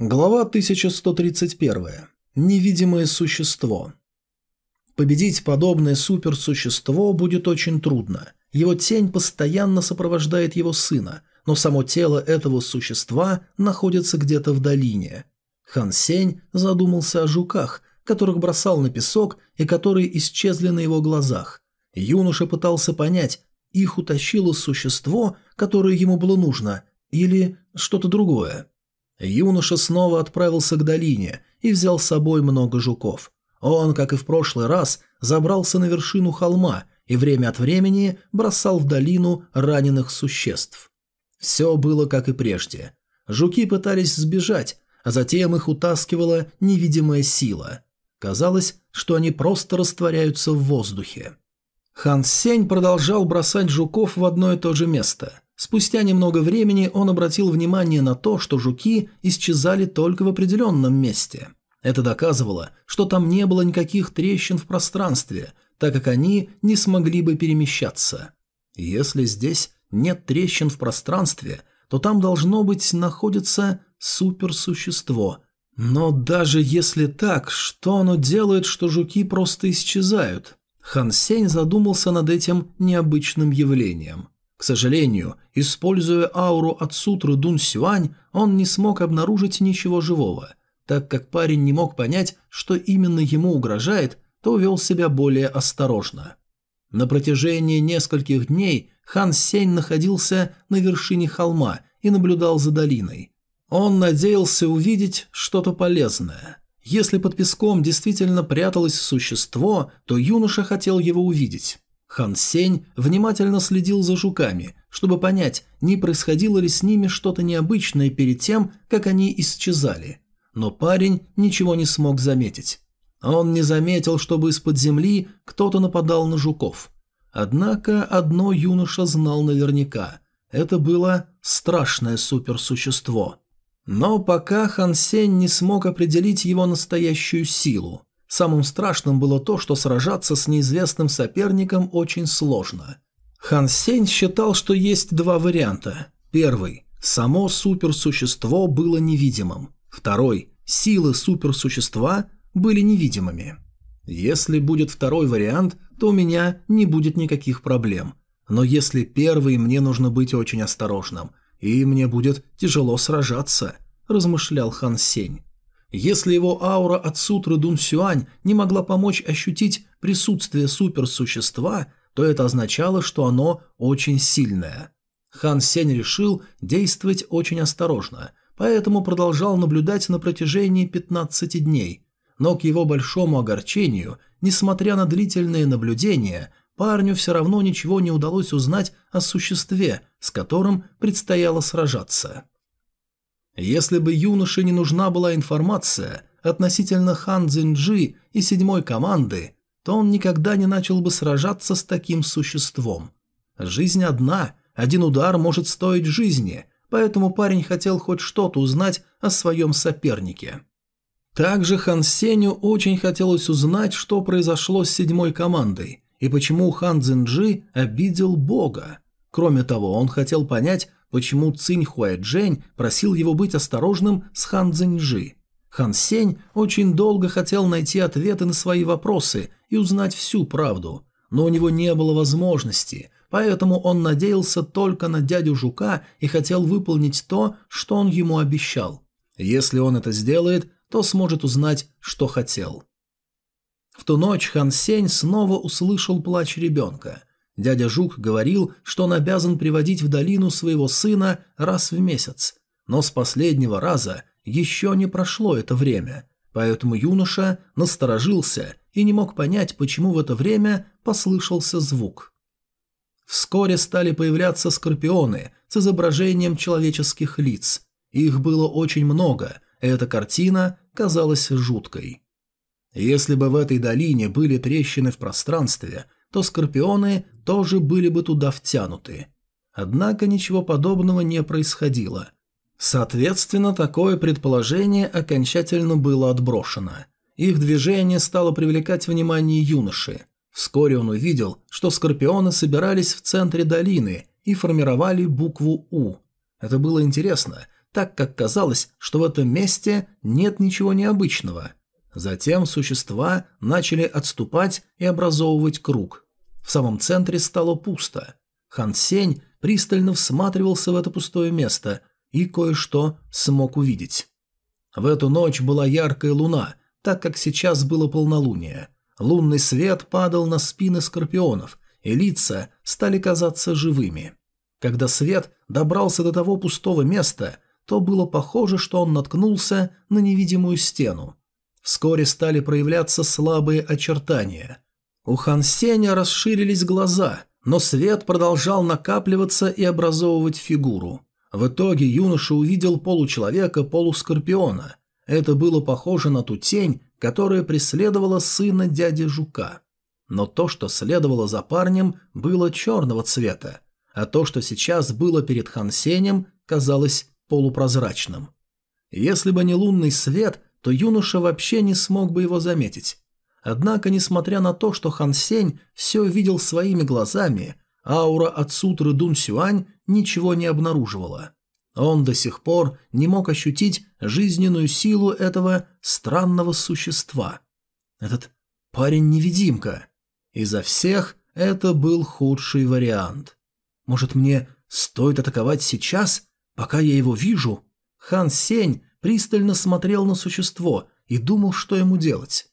Глава 1131. Невидимое существо. Победить подобное суперсущество будет очень трудно. Его тень постоянно сопровождает его сына, но само тело этого существа находится где-то в долине. Хан Сень задумался о жуках, которых бросал на песок и которые исчезли на его глазах. Юноша пытался понять, их утащило существо, которое ему было нужно, или что-то другое. Юноша снова отправился к долине и взял с собой много жуков. Он, как и в прошлый раз, забрался на вершину холма и время от времени бросал в долину раненых существ. Все было как и прежде. Жуки пытались сбежать, а затем их утаскивала невидимая сила. Казалось, что они просто растворяются в воздухе. Хан Сень продолжал бросать жуков в одно и то же место – Спустя немного времени он обратил внимание на то, что жуки исчезали только в определенном месте. Это доказывало, что там не было никаких трещин в пространстве, так как они не смогли бы перемещаться. Если здесь нет трещин в пространстве, то там должно быть находится суперсущество. Но даже если так, что оно делает, что жуки просто исчезают? Хан Сень задумался над этим необычным явлением. К сожалению, используя ауру от сутры Дун Сюань, он не смог обнаружить ничего живого. Так как парень не мог понять, что именно ему угрожает, то вел себя более осторожно. На протяжении нескольких дней Хан Сень находился на вершине холма и наблюдал за долиной. Он надеялся увидеть что-то полезное. Если под песком действительно пряталось существо, то юноша хотел его увидеть. Хан Сень внимательно следил за жуками, чтобы понять, не происходило ли с ними что-то необычное перед тем, как они исчезали. Но парень ничего не смог заметить. Он не заметил, чтобы из-под земли кто-то нападал на жуков. Однако одно юноша знал наверняка. Это было страшное суперсущество. Но пока Хан Сень не смог определить его настоящую силу. Самым страшным было то, что сражаться с неизвестным соперником очень сложно. Хан Сень считал, что есть два варианта. Первый – само суперсущество было невидимым. Второй – силы суперсущества были невидимыми. Если будет второй вариант, то у меня не будет никаких проблем. Но если первый, мне нужно быть очень осторожным, и мне будет тяжело сражаться, размышлял Хан Сень. Если его аура от сутры Дун Сюань не могла помочь ощутить присутствие суперсущества, то это означало, что оно очень сильное. Хан Сень решил действовать очень осторожно, поэтому продолжал наблюдать на протяжении 15 дней. Но к его большому огорчению, несмотря на длительные наблюдения, парню все равно ничего не удалось узнать о существе, с которым предстояло сражаться. Если бы юноше не нужна была информация относительно Хан Цзиньджи и седьмой команды, то он никогда не начал бы сражаться с таким существом. Жизнь одна, один удар может стоить жизни, поэтому парень хотел хоть что-то узнать о своем сопернике. Также Хан Сеню очень хотелось узнать, что произошло с седьмой командой и почему Хан Цзиньджи обидел Бога. Кроме того, он хотел понять, почему Цинь Хуайджэнь просил его быть осторожным с Хан Цзиньжи. Хан Сень очень долго хотел найти ответы на свои вопросы и узнать всю правду, но у него не было возможности, поэтому он надеялся только на дядю Жука и хотел выполнить то, что он ему обещал. Если он это сделает, то сможет узнать, что хотел. В ту ночь Хан Сень снова услышал плач ребенка. Дядя Жук говорил, что он обязан приводить в долину своего сына раз в месяц, но с последнего раза еще не прошло это время, поэтому юноша насторожился и не мог понять, почему в это время послышался звук. Вскоре стали появляться скорпионы с изображением человеческих лиц. Их было очень много, и эта картина казалась жуткой. Если бы в этой долине были трещины в пространстве – то скорпионы тоже были бы туда втянуты. Однако ничего подобного не происходило. Соответственно, такое предположение окончательно было отброшено. Их движение стало привлекать внимание юноши. Вскоре он увидел, что скорпионы собирались в центре долины и формировали букву «У». Это было интересно, так как казалось, что в этом месте нет ничего необычного. Затем существа начали отступать и образовывать круг. В самом центре стало пусто. Хан Сень пристально всматривался в это пустое место и кое-что смог увидеть. В эту ночь была яркая луна, так как сейчас было полнолуние. Лунный свет падал на спины скорпионов, и лица стали казаться живыми. Когда свет добрался до того пустого места, то было похоже, что он наткнулся на невидимую стену. Вскоре стали проявляться слабые очертания. У Хан Сеня расширились глаза, но свет продолжал накапливаться и образовывать фигуру. В итоге юноша увидел получеловека-полускорпиона. Это было похоже на ту тень, которая преследовала сына дяди Жука. Но то, что следовало за парнем, было черного цвета, а то, что сейчас было перед Хансенем, казалось полупрозрачным. Если бы не лунный свет, то юноша вообще не смог бы его заметить. Однако, несмотря на то, что Хан Сень все видел своими глазами, аура от сутры Дун Сюань ничего не обнаруживала. Он до сих пор не мог ощутить жизненную силу этого странного существа. Этот парень-невидимка. Изо всех это был худший вариант. Может, мне стоит атаковать сейчас, пока я его вижу? Хан Сень пристально смотрел на существо и думал, что ему делать.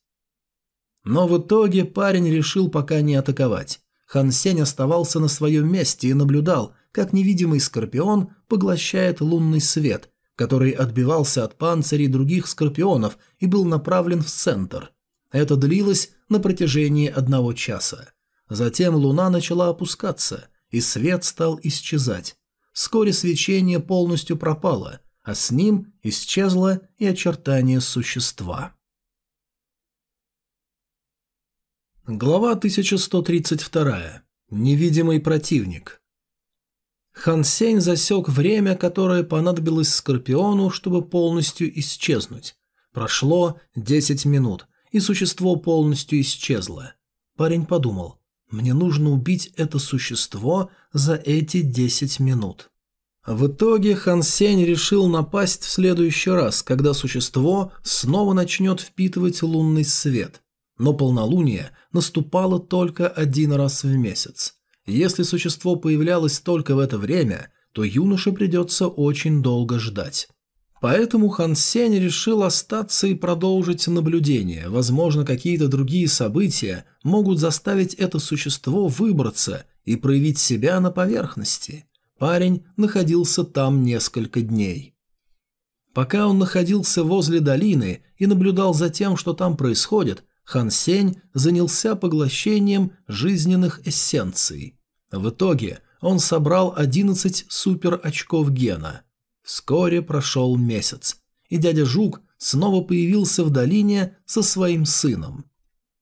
Но в итоге парень решил пока не атаковать. Хан Сень оставался на своем месте и наблюдал, как невидимый скорпион поглощает лунный свет, который отбивался от панцирей других скорпионов и был направлен в центр. Это длилось на протяжении одного часа. Затем луна начала опускаться, и свет стал исчезать. Вскоре свечение полностью пропало, а с ним исчезло и очертание существа. Глава 1132. Невидимый противник. Хан Сень засек время, которое понадобилось Скорпиону, чтобы полностью исчезнуть. Прошло 10 минут, и существо полностью исчезло. Парень подумал, мне нужно убить это существо за эти 10 минут. В итоге Хан Сень решил напасть в следующий раз, когда существо снова начнет впитывать лунный свет. Но полнолуние наступало только один раз в месяц. Если существо появлялось только в это время, то юноше придется очень долго ждать. Поэтому Хан Сень решил остаться и продолжить наблюдение. Возможно, какие-то другие события могут заставить это существо выбраться и проявить себя на поверхности. Парень находился там несколько дней. Пока он находился возле долины и наблюдал за тем, что там происходит, Хан Сень занялся поглощением жизненных эссенций. В итоге он собрал 11 супер очков гена. Вскоре прошел месяц, и дядя Жук снова появился в долине со своим сыном.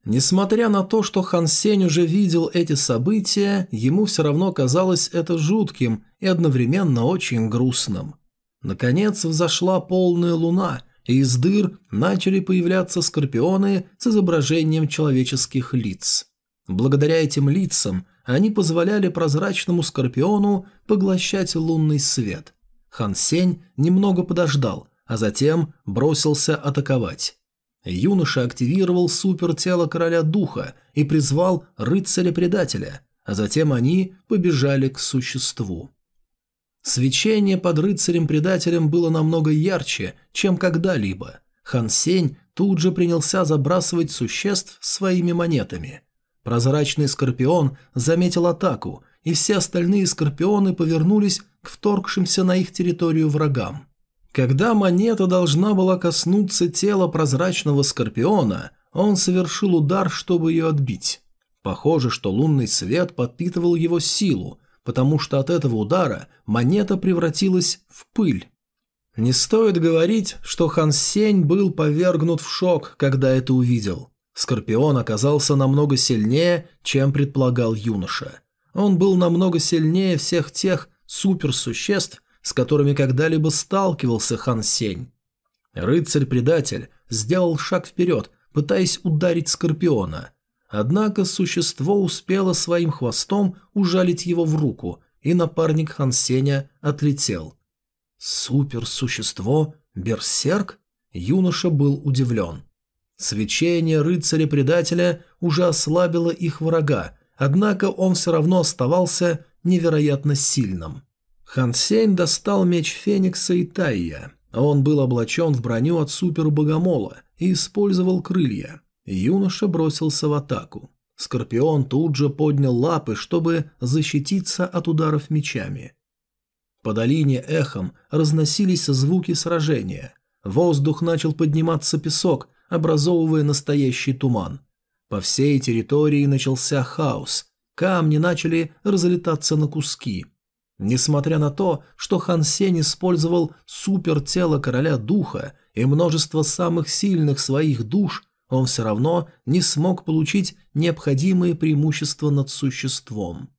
Несмотря на то, что Хан Сень уже видел эти события, ему все равно казалось это жутким и одновременно очень грустным. Наконец взошла полная луна, и из дыр начали появляться скорпионы с изображением человеческих лиц. Благодаря этим лицам они позволяли прозрачному скорпиону поглощать лунный свет. Хан Сень немного подождал, а затем бросился атаковать. Юноша активировал супертело короля духа и призвал рыцаря-предателя, а затем они побежали к существу. Свечение под рыцарем-предателем было намного ярче, чем когда-либо. Хан Сень тут же принялся забрасывать существ своими монетами. Прозрачный скорпион заметил атаку, и все остальные скорпионы повернулись к вторгшимся на их территорию врагам. Когда монета должна была коснуться тела прозрачного скорпиона, он совершил удар, чтобы ее отбить. Похоже, что лунный свет подпитывал его силу, потому что от этого удара монета превратилась в пыль. Не стоит говорить, что Хан Сень был повергнут в шок, когда это увидел. Скорпион оказался намного сильнее, чем предполагал юноша. Он был намного сильнее всех тех суперсуществ, с которыми когда-либо сталкивался Хан Сень. Рыцарь-предатель сделал шаг вперед, пытаясь ударить Скорпиона. Однако существо успело своим хвостом ужалить его в руку, и напарник Хан Сеня отлетел. Суперсущество? Берсерк? Юноша был удивлен. Свечение рыцаря-предателя уже ослабило их врага, однако он все равно оставался невероятно сильным. Хан Сень достал меч Феникса и Тайя. Он был облачен в броню от супербогомола и использовал крылья. Юноша бросился в атаку. Скорпион тут же поднял лапы, чтобы защититься от ударов мечами. По долине эхом разносились звуки сражения. Воздух начал подниматься песок, образовывая настоящий туман. По всей территории начался хаос. Камни начали разлетаться на куски. Несмотря на то, что Хан Сень использовал супертело короля духа и множество самых сильных своих душ, он все равно не смог получить необходимые преимущества над существом.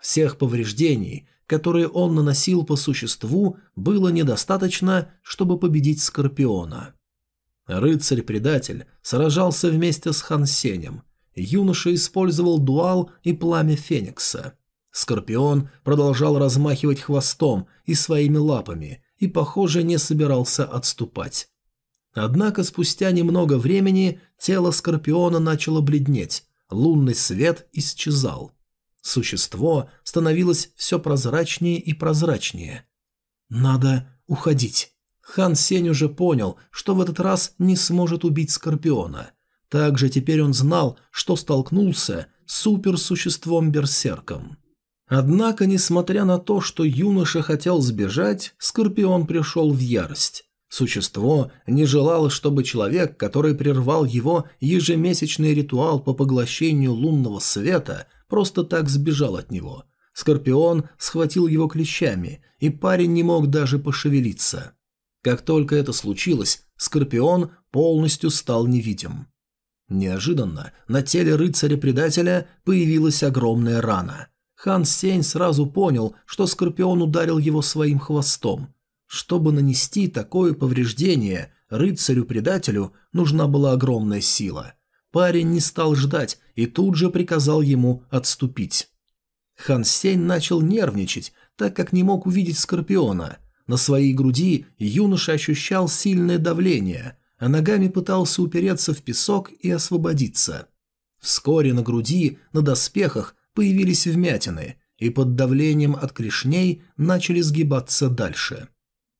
Всех повреждений, которые он наносил по существу, было недостаточно, чтобы победить Скорпиона. Рыцарь-предатель сражался вместе с Хан Сенем. Юноша использовал дуал и пламя Феникса. Скорпион продолжал размахивать хвостом и своими лапами и, похоже, не собирался отступать. Однако спустя немного времени тело Скорпиона начало бледнеть, лунный свет исчезал. Существо становилось все прозрачнее и прозрачнее. «Надо уходить». Хан Сень уже понял, что в этот раз не сможет убить Скорпиона. Также теперь он знал, что столкнулся с суперсуществом-берсерком. Однако, несмотря на то, что юноша хотел сбежать, Скорпион пришел в ярость. Существо не желало, чтобы человек, который прервал его ежемесячный ритуал по поглощению лунного света, просто так сбежал от него. Скорпион схватил его клещами, и парень не мог даже пошевелиться. Как только это случилось, Скорпион полностью стал невидим. Неожиданно на теле рыцаря-предателя появилась огромная рана. Хан Сень сразу понял, что Скорпион ударил его своим хвостом. Чтобы нанести такое повреждение рыцарю-предателю, нужна была огромная сила. Парень не стал ждать и тут же приказал ему отступить. Хан Сень начал нервничать, так как не мог увидеть Скорпиона – на своей груди юноша ощущал сильное давление, а ногами пытался упереться в песок и освободиться. Вскоре на груди, на доспехах появились вмятины, и под давлением от клешней начали сгибаться дальше.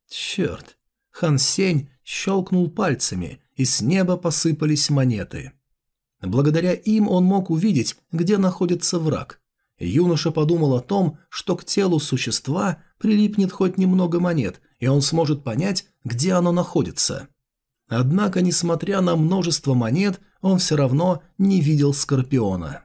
Черт! Хан Сень щелкнул пальцами, и с неба посыпались монеты. Благодаря им он мог увидеть, где находится враг. Юноша подумал о том, что к телу существа прилипнет хоть немного монет, и он сможет понять, где оно находится. Однако, несмотря на множество монет, он все равно не видел Скорпиона.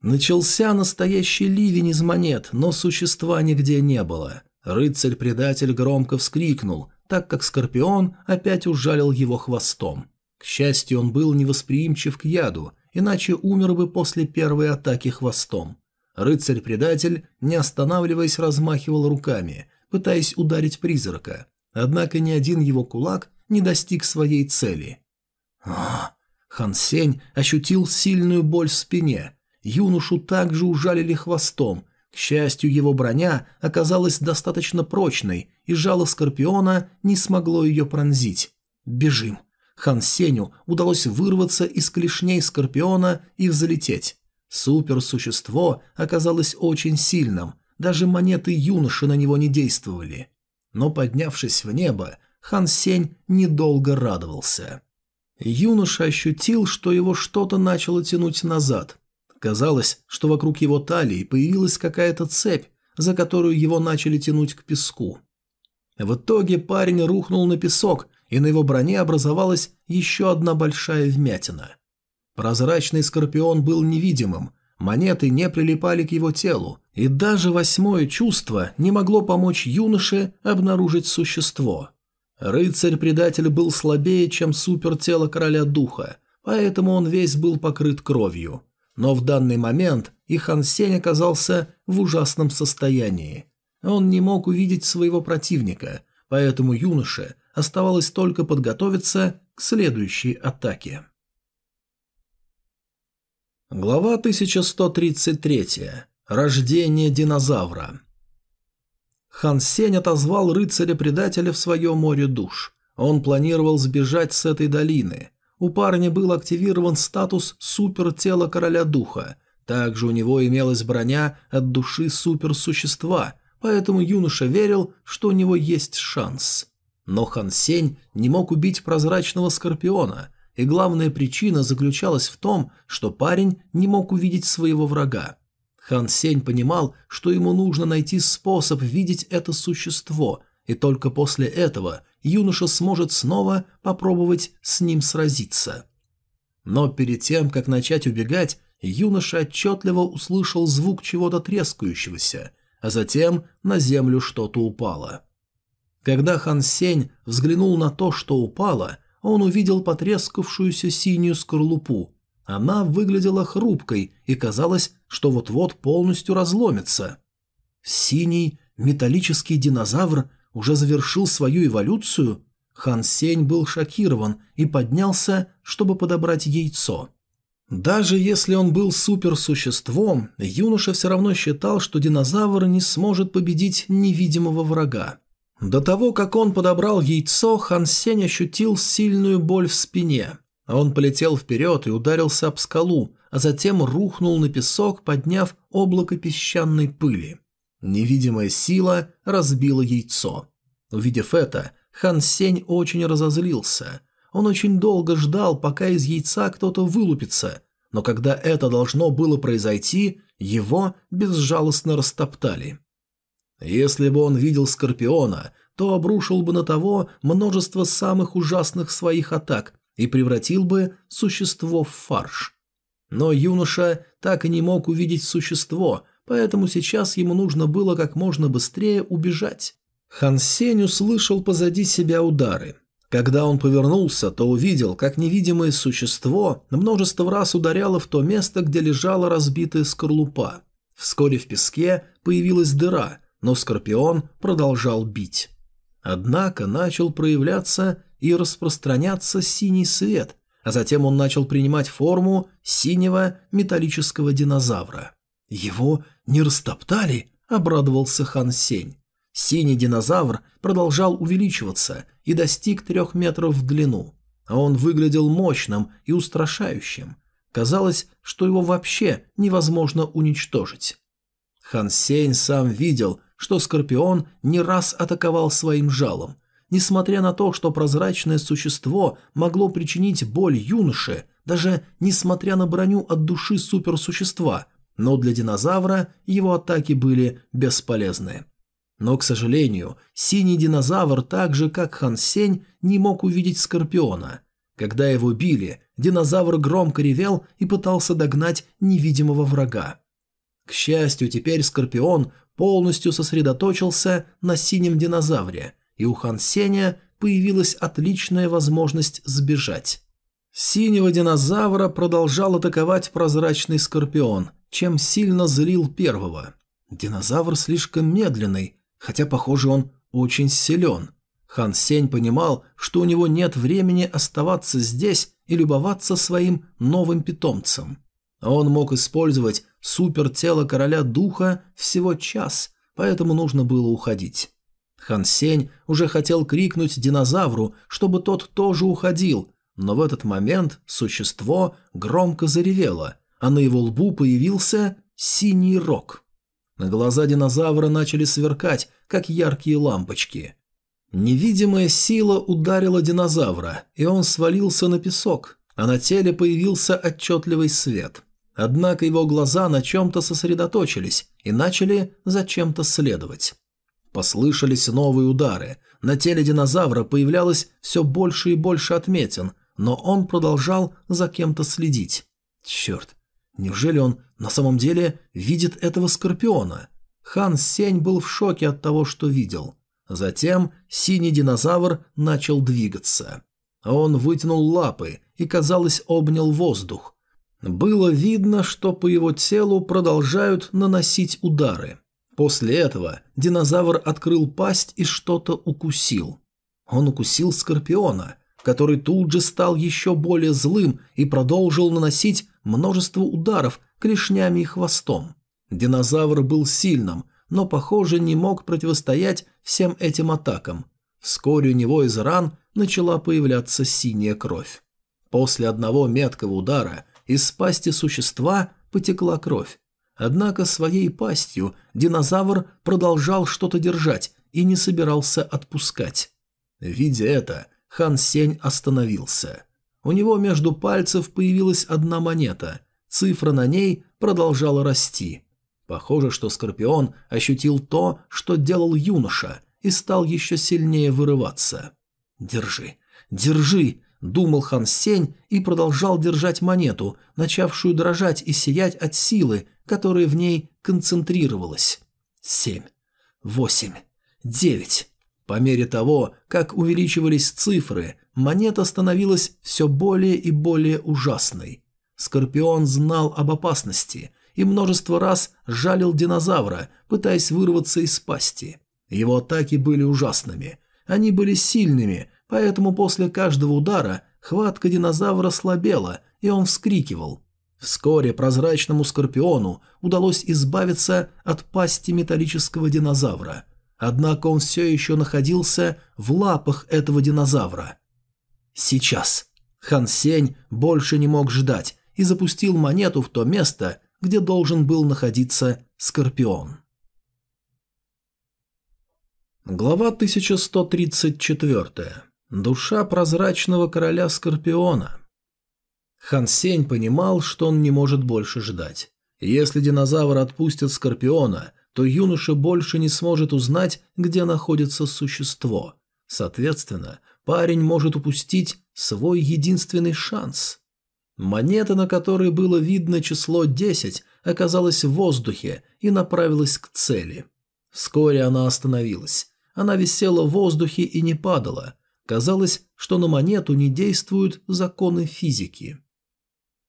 Начался настоящий ливень из монет, но существа нигде не было. Рыцарь-предатель громко вскрикнул, так как Скорпион опять ужалил его хвостом. К счастью, он был невосприимчив к яду, иначе умер бы после первой атаки хвостом. Рыцарь-предатель, не останавливаясь, размахивал руками, пытаясь ударить призрака. Однако ни один его кулак не достиг своей цели. А, Хан Сень ощутил сильную боль в спине. Юношу также ужалили хвостом. К счастью, его броня оказалась достаточно прочной, и жало Скорпиона не смогло ее пронзить. «Бежим!» Хан Сеню удалось вырваться из клешней Скорпиона и взлететь. Суперсущество оказалось очень сильным, даже монеты юноши на него не действовали. Но поднявшись в небо, Хан Сень недолго радовался. Юноша ощутил, что его что-то начало тянуть назад. Казалось, что вокруг его талии появилась какая-то цепь, за которую его начали тянуть к песку. В итоге парень рухнул на песок, и на его броне образовалась еще одна большая вмятина. Прозрачный скорпион был невидимым, монеты не прилипали к его телу, и даже восьмое чувство не могло помочь юноше обнаружить существо. Рыцарь-предатель был слабее, чем супертело короля духа, поэтому он весь был покрыт кровью. Но в данный момент и Хан Сень оказался в ужасном состоянии. Он не мог увидеть своего противника, поэтому юноше оставалось только подготовиться к следующей атаке. Глава 1133. Рождение динозавра. Хан Сень отозвал рыцаря-предателя в свое море душ. Он планировал сбежать с этой долины. У парня был активирован статус супертела короля духа. Также у него имелась броня от души суперсущества, поэтому юноша верил, что у него есть шанс. Но Хан Сень не мог убить прозрачного скорпиона, и главная причина заключалась в том, что парень не мог увидеть своего врага. Хан Сень понимал, что ему нужно найти способ видеть это существо, и только после этого юноша сможет снова попробовать с ним сразиться. Но перед тем, как начать убегать, юноша отчетливо услышал звук чего-то трескающегося, а затем на землю что-то упало. Когда Хан Сень взглянул на то, что упало, он увидел потрескавшуюся синюю скорлупу. Она выглядела хрупкой и казалось, что вот-вот полностью разломится. Синий металлический динозавр уже завершил свою эволюцию? Хан Сень был шокирован и поднялся, чтобы подобрать яйцо. Даже если он был суперсуществом, юноша все равно считал, что динозавр не сможет победить невидимого врага. До того, как он подобрал яйцо, Хан Сень ощутил сильную боль в спине. Он полетел вперед и ударился об скалу, а затем рухнул на песок, подняв облако песчаной пыли. Невидимая сила разбила яйцо. Увидев это, Хан Сень очень разозлился. Он очень долго ждал, пока из яйца кто-то вылупится, но когда это должно было произойти, его безжалостно растоптали. Если бы он видел Скорпиона, то обрушил бы на того множество самых ужасных своих атак и превратил бы существо в фарш. Но юноша так и не мог увидеть существо, поэтому сейчас ему нужно было как можно быстрее убежать. Хан Сень услышал позади себя удары. Когда он повернулся, то увидел, как невидимое существо множество раз ударяло в то место, где лежала разбитая скорлупа. Вскоре в песке появилась дыра, но Скорпион продолжал бить. Однако начал проявляться и распространяться синий свет, а затем он начал принимать форму синего металлического динозавра. «Его не растоптали?» – обрадовался Хан Сень. Синий динозавр продолжал увеличиваться и достиг трех метров в длину. А он выглядел мощным и устрашающим. Казалось, что его вообще невозможно уничтожить. Хан Сень сам видел, что Скорпион не раз атаковал своим жалом. Несмотря на то, что прозрачное существо могло причинить боль юноше, даже несмотря на броню от души суперсущества, но для динозавра его атаки были бесполезны. Но, к сожалению, синий динозавр, так же как Хан Сень, не мог увидеть Скорпиона. Когда его били, динозавр громко ревел и пытался догнать невидимого врага. К счастью, теперь Скорпион полностью сосредоточился на синем динозавре, и у Хан Сеня появилась отличная возможность сбежать. Синего динозавра продолжал атаковать прозрачный скорпион, чем сильно злил первого. Динозавр слишком медленный, хотя, похоже, он очень силен. Хан Сень понимал, что у него нет времени оставаться здесь и любоваться своим новым питомцем. Он мог использовать супертело короля духа всего час, поэтому нужно было уходить. Хан Сень уже хотел крикнуть динозавру, чтобы тот тоже уходил, но в этот момент существо громко заревело, а на его лбу появился синий рог. Глаза динозавра начали сверкать, как яркие лампочки. Невидимая сила ударила динозавра, и он свалился на песок, а на теле появился отчетливый свет. Однако его глаза на чем-то сосредоточились и начали за чем-то следовать. Послышались новые удары. На теле динозавра появлялось все больше и больше отметин, но он продолжал за кем-то следить. Черт, неужели он на самом деле видит этого скорпиона? Хан Сень был в шоке от того, что видел. Затем синий динозавр начал двигаться. Он вытянул лапы и, казалось, обнял воздух. Было видно, что по его телу продолжают наносить удары. После этого динозавр открыл пасть и что-то укусил. Он укусил скорпиона, который тут же стал еще более злым и продолжил наносить множество ударов клешнями и хвостом. Динозавр был сильным, но, похоже, не мог противостоять всем этим атакам. Вскоре у него из ран начала появляться синяя кровь. После одного меткого удара из пасти существа потекла кровь. Однако своей пастью динозавр продолжал что-то держать и не собирался отпускать. Видя это, Хан Сень остановился. У него между пальцев появилась одна монета. Цифра на ней продолжала расти. Похоже, что Скорпион ощутил то, что делал юноша, и стал еще сильнее вырываться. «Держи, держи!» – думал Хан Сень и продолжал держать монету, начавшую дрожать и сиять от силы, которая в ней концентрировалась. «Семь, восемь, девять». По мере того, как увеличивались цифры, монета становилась все более и более ужасной. Скорпион знал об опасности и множество раз жалил динозавра, пытаясь вырваться из пасти. Его атаки были ужасными. Они были сильными, поэтому после каждого удара хватка динозавра слабела, и он вскрикивал. Вскоре прозрачному скорпиону удалось избавиться от пасти металлического динозавра. Однако он все еще находился в лапах этого динозавра. Сейчас. Хан Сень больше не мог ждать и запустил монету в то место, где должен был находиться скорпион. Глава 1134. Душа прозрачного короля Скорпиона. Хан Сень понимал, что он не может больше ждать. Если динозавр отпустит Скорпиона, то юноша больше не сможет узнать, где находится существо. Соответственно, парень может упустить свой единственный шанс. Монета, на которой было видно число 10, оказалась в воздухе и направилась к цели. Вскоре она остановилась. Она висела в воздухе и не падала. Казалось, что на монету не действуют законы физики.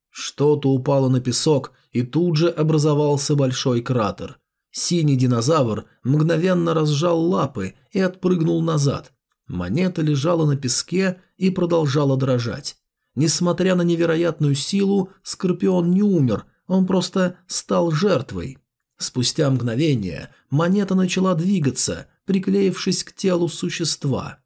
Что-то упало на песок, и тут же образовался большой кратер. Синий динозавр мгновенно разжал лапы и отпрыгнул назад. Монета лежала на песке и продолжала дрожать. Несмотря на невероятную силу, Скорпион не умер, он просто стал жертвой. Спустя мгновение монета начала двигаться, приклеившись к телу существа.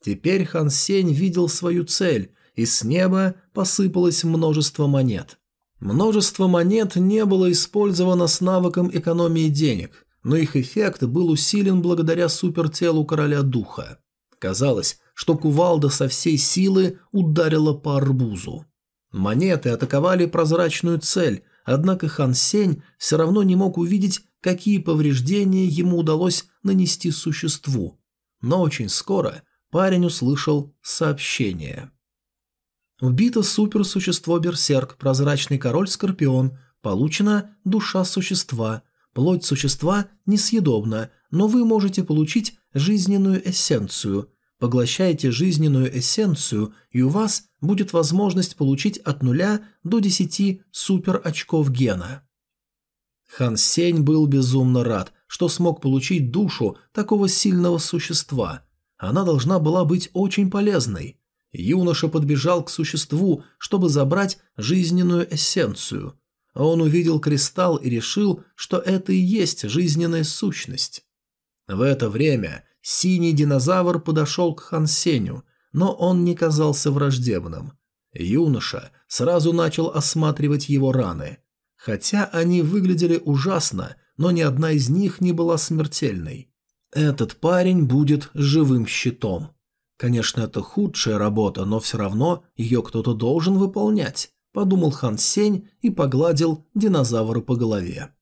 Теперь Хан Сень видел свою цель, и с неба посыпалось множество монет. Множество монет не было использовано с навыком экономии денег, но их эффект был усилен благодаря супертелу короля духа. Казалось, что кувалда со всей силы ударила по арбузу. Монеты атаковали прозрачную цель, однако Хан Сень все равно не мог увидеть, какие повреждения ему удалось нанести существу. Но очень скоро парень услышал сообщение. Убито суперсущество Берсерк, прозрачный король Скорпион, получена душа существа. Плоть существа несъедобна, но вы можете получить жизненную эссенцию. Поглощайте жизненную эссенцию, и у вас будет возможность получить от нуля до 10 супер очков гена. Хан Сень был безумно рад, что смог получить душу такого сильного существа. Она должна была быть очень полезной. Юноша подбежал к существу, чтобы забрать жизненную эссенцию. Он увидел кристалл и решил, что это и есть жизненная сущность. В это время синий динозавр подошел к Хан Сеню, но он не казался враждебным. Юноша сразу начал осматривать его раны. Хотя они выглядели ужасно, но ни одна из них не была смертельной. Этот парень будет живым щитом. Конечно, это худшая работа, но все равно ее кто-то должен выполнять, подумал Хан Сень и погладил динозавра по голове.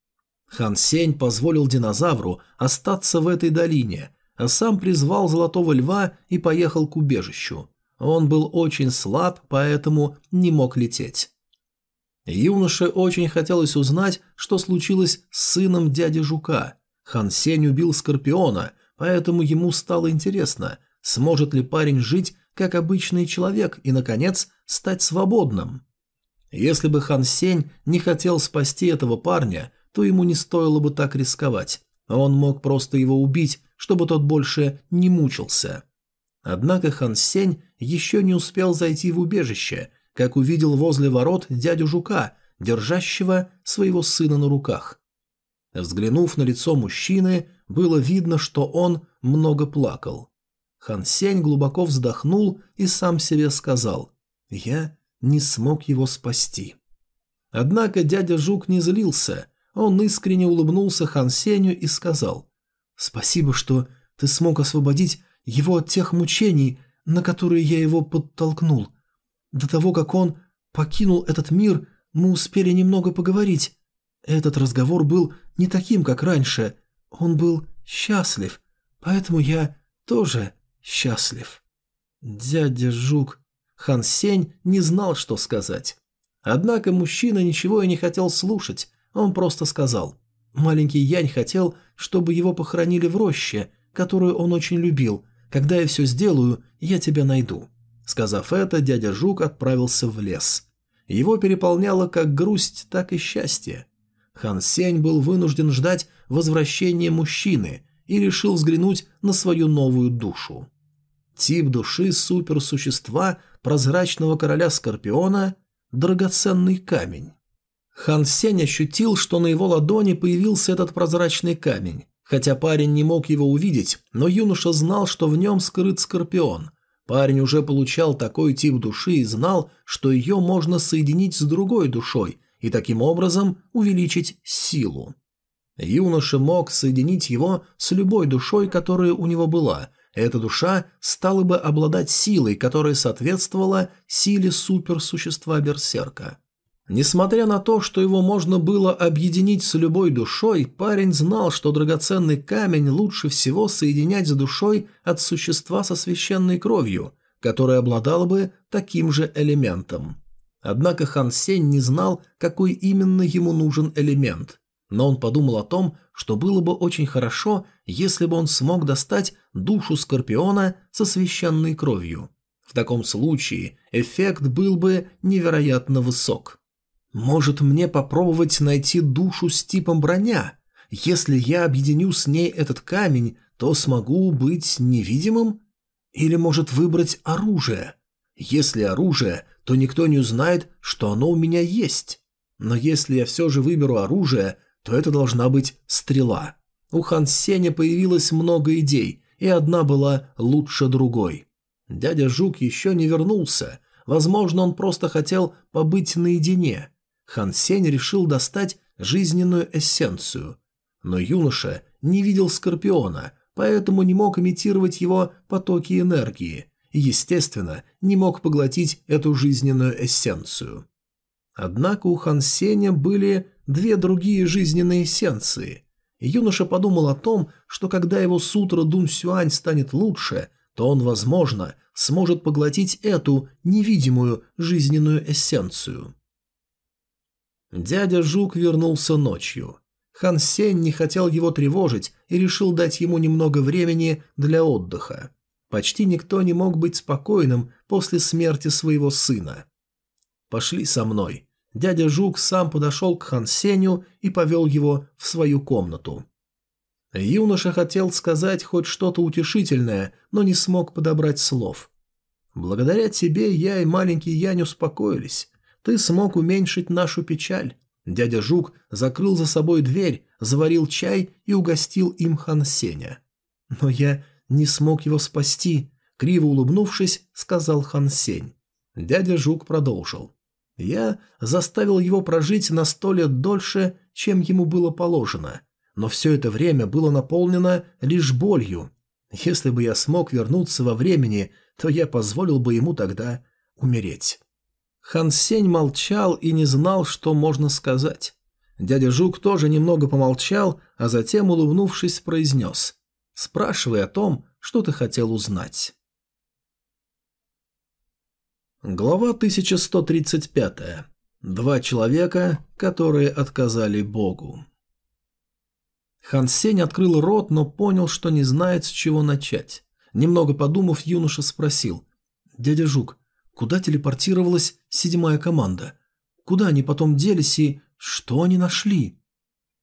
Хан Сень позволил динозавру остаться в этой долине, а сам призвал Золотого Льва и поехал к убежищу. Он был очень слаб, поэтому не мог лететь. Юноше очень хотелось узнать, что случилось с сыном дяди Жука. Хан Сень убил Скорпиона, поэтому ему стало интересно, сможет ли парень жить как обычный человек и, наконец, стать свободным. Если бы Хан Сень не хотел спасти этого парня, то ему не стоило бы так рисковать. Он мог просто его убить, чтобы тот больше не мучился. Однако Хан Сень еще не успел зайти в убежище – как увидел возле ворот дядю Жука, держащего своего сына на руках. Взглянув на лицо мужчины, было видно, что он много плакал. Хан Сень глубоко вздохнул и сам себе сказал «Я не смог его спасти». Однако дядя Жук не злился, он искренне улыбнулся Хан Сенью и сказал «Спасибо, что ты смог освободить его от тех мучений, на которые я его подтолкнул. До того, как он покинул этот мир, мы успели немного поговорить. Этот разговор был не таким, как раньше. Он был счастлив, поэтому я тоже счастлив. Дядя Жук... Хан Сень не знал, что сказать. Однако мужчина ничего и не хотел слушать. Он просто сказал. Маленький Янь хотел, чтобы его похоронили в роще, которую он очень любил. Когда я все сделаю, я тебя найду. Сказав это, дядя Жук отправился в лес. Его переполняло как грусть, так и счастье. Хан Сень был вынужден ждать возвращения мужчины и решил взглянуть на свою новую душу. Тип души суперсущества прозрачного короля Скорпиона – драгоценный камень. Хан Сень ощутил, что на его ладони появился этот прозрачный камень. Хотя парень не мог его увидеть, но юноша знал, что в нем скрыт Скорпион. Парень уже получал такой тип души и знал, что ее можно соединить с другой душой – и таким образом увеличить силу. Юноша мог соединить его с любой душой, которая у него была. Эта душа стала бы обладать силой, которая соответствовала силе суперсущества Берсерка. Несмотря на то, что его можно было объединить с любой душой, парень знал, что драгоценный камень лучше всего соединять с душой от существа со священной кровью, которая обладала бы таким же элементом. Однако Хан Сень не знал, какой именно ему нужен элемент. Но он подумал о том, что было бы очень хорошо, если бы он смог достать душу Скорпиона со священной кровью. В таком случае эффект был бы невероятно высок. Может мне попробовать найти душу с типом броня? Если я объединю с ней этот камень, то смогу быть невидимым? Или может выбрать оружие? Если оружие, то никто не узнает, что оно у меня есть. Но если я все же выберу оружие, то это должна быть стрела. У Хан Сеня появилось много идей, и одна была лучше другой. Дядя Жук еще не вернулся. Возможно, он просто хотел побыть наедине. Хан Сень решил достать жизненную эссенцию. Но юноша не видел Скорпиона, поэтому не мог имитировать его потоки энергии и, естественно, не мог поглотить эту жизненную эссенцию. Однако у Хан Сеня были две другие жизненные эссенции. Юноша подумал о том, что когда его сутра Дун Сюань станет лучше, то он, возможно, сможет поглотить эту невидимую жизненную эссенцию. Дядя Жук вернулся ночью. Хан Сень не хотел его тревожить и решил дать ему немного времени для отдыха. Почти никто не мог быть спокойным после смерти своего сына. «Пошли со мной». Дядя Жук сам подошел к Хан Сеню и повел его в свою комнату. Юноша хотел сказать хоть что-то утешительное, но не смог подобрать слов. «Благодаря тебе я и маленький Янь успокоились. Ты смог уменьшить нашу печаль». Дядя Жук закрыл за собой дверь, заварил чай и угостил им Хан Сеня. «Но я не смог его спасти», — криво улыбнувшись, сказал Хан Сень. Дядя Жук продолжил. «Я заставил его прожить на сто лет дольше, чем ему было положено, но все это время было наполнено лишь болью. Если бы я смог вернуться во времени, то я позволил бы ему тогда умереть». Хан Сень молчал и не знал, что можно сказать. Дядя Жук тоже немного помолчал, а затем, улыбнувшись, произнес. Спрашивай о том, что ты хотел узнать. Глава 1135. Два человека, которые отказали Богу. Хан Сень открыл рот, но понял, что не знает, с чего начать. Немного подумав, юноша спросил. «Дядя Жук, куда телепортировалась седьмая команда? Куда они потом делись и что они нашли?»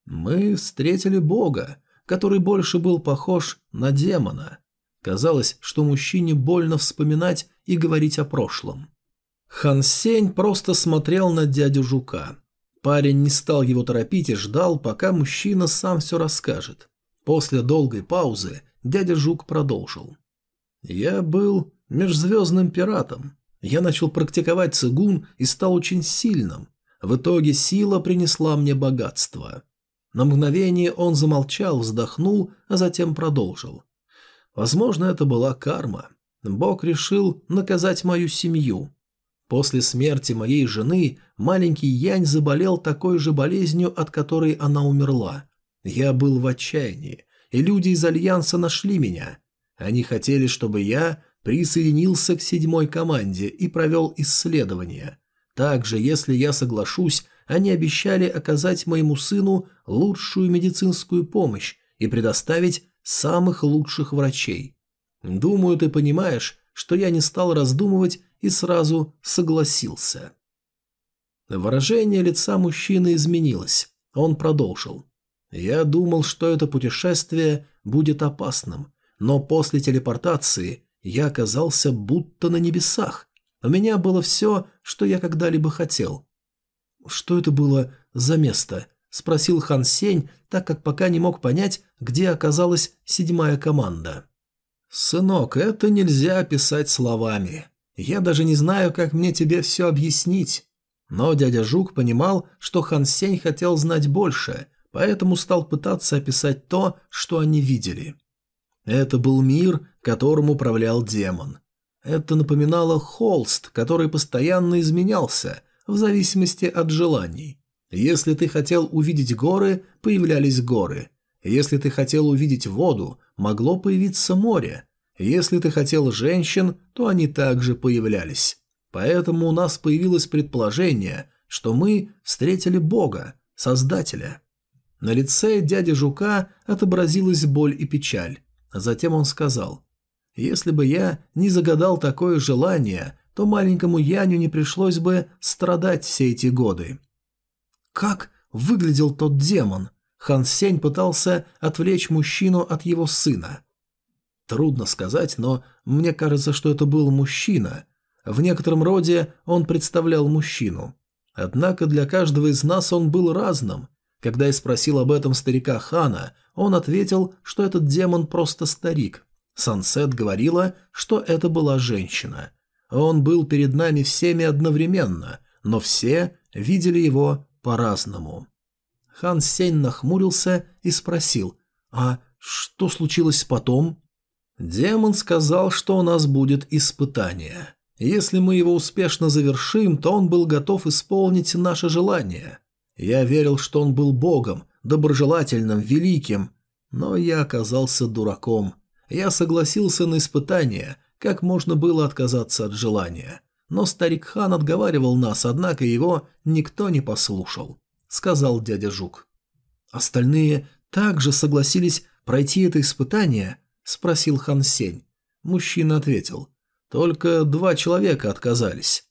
«Мы встретили Бога который больше был похож на демона. Казалось, что мужчине больно вспоминать и говорить о прошлом. Хан Сень просто смотрел на дядю Жука. Парень не стал его торопить и ждал, пока мужчина сам все расскажет. После долгой паузы дядя Жук продолжил. «Я был межзвездным пиратом. Я начал практиковать цигун и стал очень сильным. В итоге сила принесла мне богатство». На мгновение он замолчал, вздохнул, а затем продолжил. Возможно, это была карма. Бог решил наказать мою семью. После смерти моей жены маленький Янь заболел такой же болезнью, от которой она умерла. Я был в отчаянии, и люди из Альянса нашли меня. Они хотели, чтобы я присоединился к седьмой команде и провел исследование. Также, если я соглашусь, они обещали оказать моему сыну лучшую медицинскую помощь и предоставить самых лучших врачей. Думаю, ты понимаешь, что я не стал раздумывать и сразу согласился. Выражение лица мужчины изменилось. Он продолжил. «Я думал, что это путешествие будет опасным, но после телепортации я оказался будто на небесах. У меня было все, что я когда-либо хотел». «Что это было за место?» – спросил Хан Сень, так как пока не мог понять, где оказалась седьмая команда. «Сынок, это нельзя описать словами. Я даже не знаю, как мне тебе все объяснить. Но дядя Жук понимал, что Хан Сень хотел знать больше, поэтому стал пытаться описать то, что они видели. Это был мир, которым управлял демон. Это напоминало холст, который постоянно изменялся, в зависимости от желаний. Если ты хотел увидеть горы, появлялись горы. Если ты хотел увидеть воду, могло появиться море. Если ты хотел женщин, то они также появлялись. Поэтому у нас появилось предположение, что мы встретили Бога, Создателя. На лице дяди Жука отобразилась боль и печаль. Затем он сказал, «Если бы я не загадал такое желание, то маленькому Яню не пришлось бы страдать все эти годы». Как выглядел тот демон? Хан Сень пытался отвлечь мужчину от его сына. Трудно сказать, но мне кажется, что это был мужчина. В некотором роде он представлял мужчину. Однако для каждого из нас он был разным. Когда я спросил об этом старика Хана, он ответил, что этот демон просто старик. Сансет говорила, что это была женщина. Он был перед нами всеми одновременно, но все видели его по-разному. Хан Сень нахмурился и спросил, «А что случилось потом?» Демон сказал, что у нас будет испытание. Если мы его успешно завершим, то он был готов исполнить наше желание. Я верил, что он был богом, доброжелательным, великим, но я оказался дураком. Я согласился на испытание, как можно было отказаться от желания. Но старик хан отговаривал нас, однако его никто не послушал, сказал дядя Жук. Остальные также согласились пройти это испытание, спросил Хан Сень. Мужчина ответил. Только два человека отказались.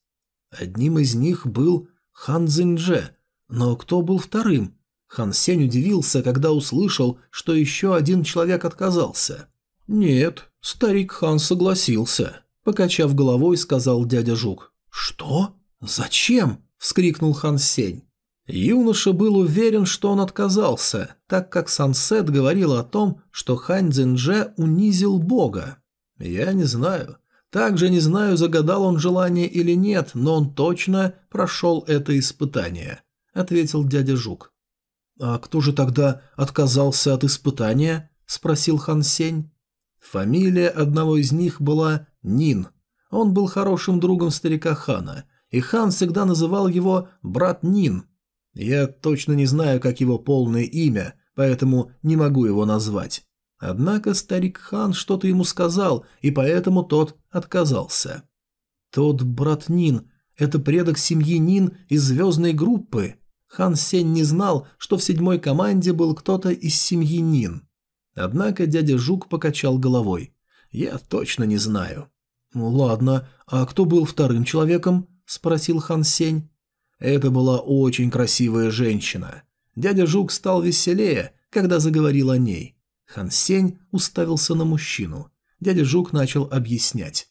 Одним из них был Хан Цзиньдже, но кто был вторым? Хан Сень удивился, когда услышал, что еще один человек отказался. «Нет, старик Хан согласился», – покачав головой, сказал дядя Жук. «Что? Зачем?» – вскрикнул Хан Сень. Юноша был уверен, что он отказался, так как Сансет говорил о том, что Хань Цзиньже унизил бога. Я не знаю. Также не знаю, загадал он желание или нет, но он точно прошел это испытание, ответил дядя Жук. А кто же тогда отказался от испытания? спросил Хан Сень. Фамилия одного из них была Нин. Он был хорошим другом старика Хана, и Хан всегда называл его брат Нин – я точно не знаю, как его полное имя, поэтому не могу его назвать. Однако старик Хан что-то ему сказал, и поэтому тот отказался. Тот брат Нин – это предок семьи Нин из звездной группы. Хан Сень не знал, что в седьмой команде был кто-то из семьи Нин. Однако дядя Жук покачал головой. «Я точно не знаю». «Ну ладно, а кто был вторым человеком?» – спросил Хан Сень. Это была очень красивая женщина. Дядя Жук стал веселее, когда заговорил о ней. Хан Сень уставился на мужчину. Дядя Жук начал объяснять.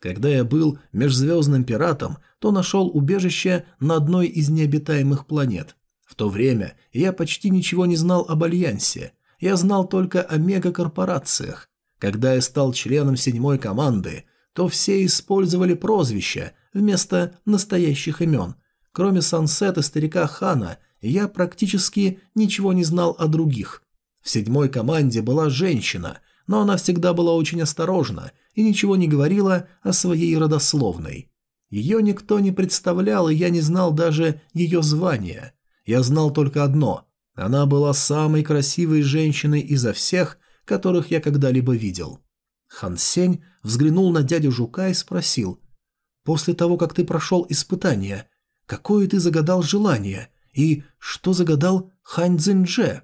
Когда я был межзвездным пиратом, то нашел убежище на одной из необитаемых планет. В то время я почти ничего не знал об Альянсе. Я знал только о мегакорпорациях. Когда я стал членом седьмой команды, то все использовали прозвища вместо настоящих имен. Кроме Сансет старика Хана, я практически ничего не знал о других. В седьмой команде была женщина, но она всегда была очень осторожна и ничего не говорила о своей родословной. Ее никто не представлял, и я не знал даже ее звания. Я знал только одно – она была самой красивой женщиной изо всех, которых я когда-либо видел. Хан Сень взглянул на дядю Жука и спросил, «После того, как ты прошел испытание, какое ты загадал желание, и что загадал Хань Цзиньдже?»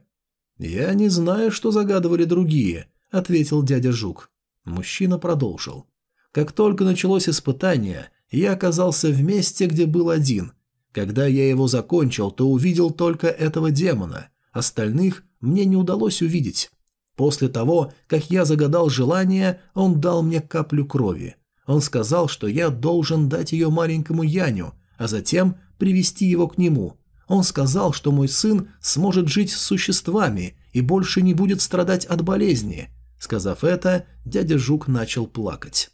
«Я не знаю, что загадывали другие», — ответил дядя Жук. Мужчина продолжил. «Как только началось испытание, я оказался в месте, где был один. Когда я его закончил, то увидел только этого демона. Остальных мне не удалось увидеть. После того, как я загадал желание, он дал мне каплю крови. Он сказал, что я должен дать ее маленькому Яню, а затем привести его к нему. Он сказал, что мой сын сможет жить с существами и больше не будет страдать от болезни. Сказав это, дядя Жук начал плакать.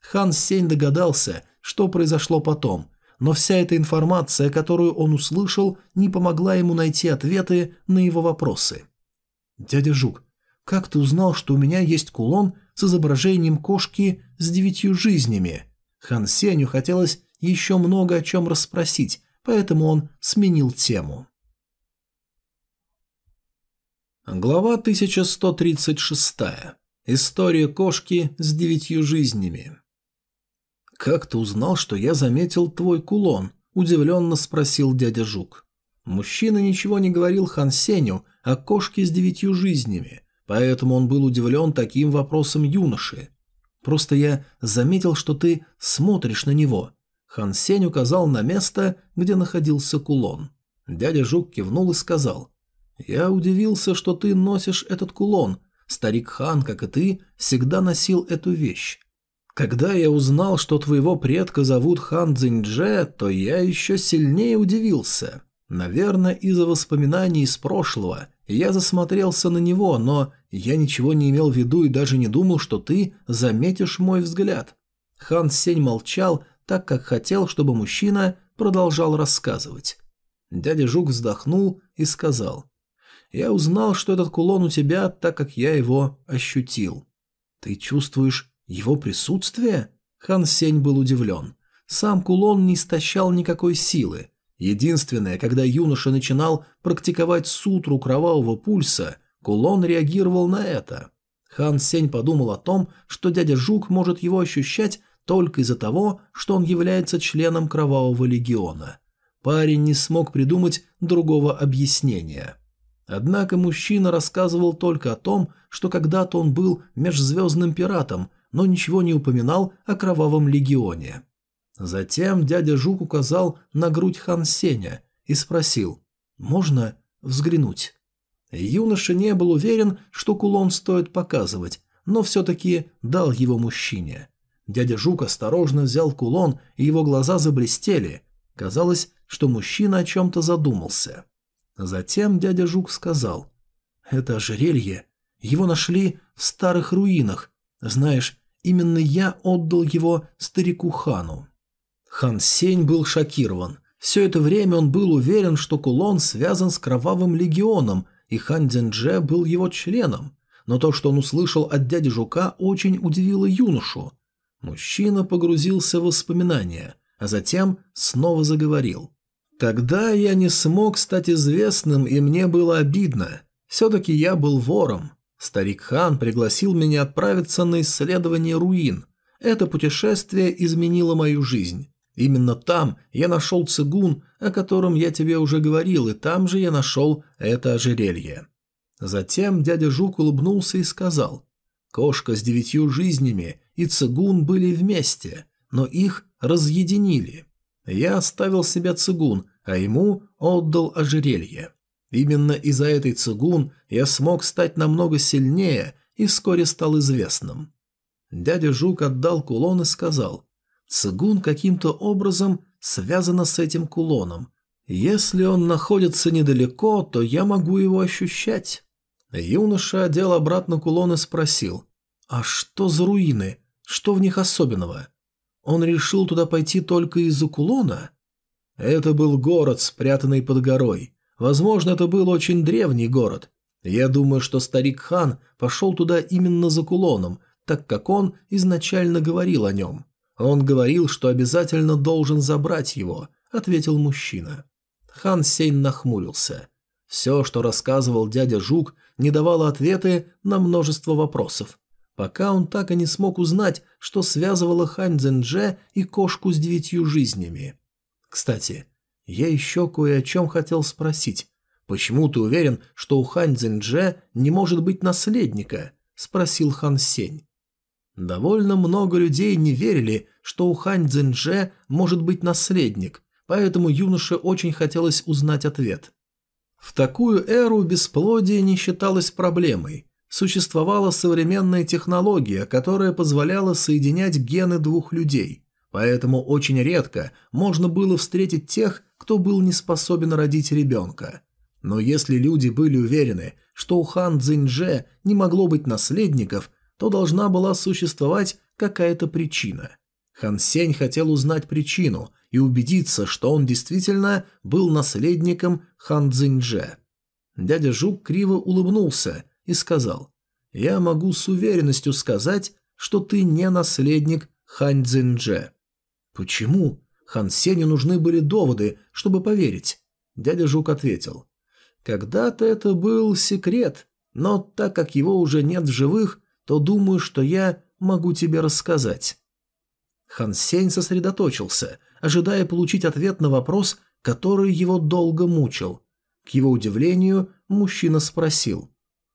Хан Сень догадался, что произошло потом, но вся эта информация, которую он услышал, не помогла ему найти ответы на его вопросы. «Дядя Жук, как ты узнал, что у меня есть кулон с изображением кошки с девятью жизнями?» Хан Сеню хотелось еще много о чем расспросить, поэтому он сменил тему. Глава 1136. История кошки с девятью жизнями. «Как ты узнал, что я заметил твой кулон?» – удивленно спросил дядя Жук. Мужчина ничего не говорил Хан Сеню о кошке с девятью жизнями, поэтому он был удивлен таким вопросом юноши. «Просто я заметил, что ты смотришь на него». Хан Сень указал на место, где находился кулон. Дядя Жук кивнул и сказал, «Я удивился, что ты носишь этот кулон. Старик Хан, как и ты, всегда носил эту вещь. Когда я узнал, что твоего предка зовут Хан Цзиньдже, то я еще сильнее удивился. Наверное, из-за воспоминаний из прошлого я засмотрелся на него, но я ничего не имел в виду и даже не думал, что ты заметишь мой взгляд. Хан Сень молчал, так как хотел, чтобы мужчина продолжал рассказывать. Дядя Жук вздохнул и сказал, «Я узнал, что этот кулон у тебя, так как я его ощутил. Ты чувствуешь его присутствие? Хан Сень был удивлен. Сам кулон не истощал никакой силы. Единственное, когда юноша начинал практиковать сутру кровавого пульса, кулон реагировал на это. Хан Сень подумал о том, что дядя Жук может его ощущать только из-за того, что он является членом Кровавого Легиона. Парень не смог придумать другого объяснения. Однако мужчина рассказывал только о том, что когда-то он был межзвездным пиратом, но ничего не упоминал о Кровавом Легионе. Затем дядя Жук указал на грудь Хан Сеня и спросил «Можно взглянуть?». Юноша не был уверен, что кулон стоит показывать, но все-таки дал его мужчине. Дядя Жук осторожно взял кулон, и его глаза заблестели. Казалось, что мужчина о чем-то задумался. Затем дядя Жук сказал «Это ожерелье. Его нашли в старых руинах. Знаешь, Именно я отдал его старику Хану. Хан Сень был шокирован. Все это время он был уверен, что кулон связан с Кровавым Легионом, и Хан Дзендже был его членом. Но то, что он услышал от дяди Жука, очень удивило юношу. Мужчина погрузился в воспоминания, а затем снова заговорил. «Тогда я не смог стать известным, и мне было обидно. Все-таки я был вором. Старик Хан пригласил меня отправиться на исследование руин. Это путешествие изменило мою жизнь. Именно там я нашел цигун, о котором я тебе уже говорил, и там же я нашел это ожерелье. Затем дядя Жук улыбнулся и сказал, «Кошка с девятью жизнями и цигун были вместе, но их разъединили. Я оставил себя цигун, а ему отдал ожерелье. Именно из-за этой цигун я смог стать намного сильнее и вскоре стал известным. Дядя Жук отдал кулон и сказал, Цигун каким-то образом связана с этим кулоном. Если он находится недалеко, то я могу его ощущать. Юноша одел обратно кулон и спросил, «А что за руины? Что в них особенного?» Он решил туда пойти только из-за кулона? Это был город, спрятанный под горой. Возможно, это был очень древний город. Я думаю, что старик Хан пошел туда именно за кулоном, так как он изначально говорил о нем. Он говорил, что обязательно должен забрать его, ответил мужчина. Хан Сень нахмурился. Все, что рассказывал дядя Жук, не давало ответы на множество вопросов, пока он так и не смог узнать, что связывало Хань Цзэньдже и кошку с девятью жизнями. Кстати, я еще кое о чем хотел спросить. «Почему ты уверен, что у Хань Цзиньдже не может быть наследника?» – спросил Хан Сень. Довольно много людей не верили, что у Хань Цзиньдже может быть наследник, поэтому юноше очень хотелось узнать ответ. В такую эру бесплодие не считалось проблемой. Существовала современная технология, которая позволяла соединять гены двух людей, поэтому очень редко можно было встретить тех, кто был не способен родить ребенка. Но если люди были уверены, что у хан Цзиньже не могло быть наследников, то должна была существовать какая-то причина. Хан Сень хотел узнать причину и убедиться, что он действительно был наследником хан Цзиньже. Дядя Жук криво улыбнулся и сказал, «Я могу с уверенностью сказать, что ты не наследник Хань Цзиньже». «Почему?» Хан Сеню нужны были доводы, чтобы поверить. Дядя Жук ответил, когда-то это был секрет, но так как его уже нет в живых, то думаю, что я могу тебе рассказать». Хан Сень сосредоточился, ожидая получить ответ на вопрос, который его долго мучил. К его удивлению, мужчина спросил.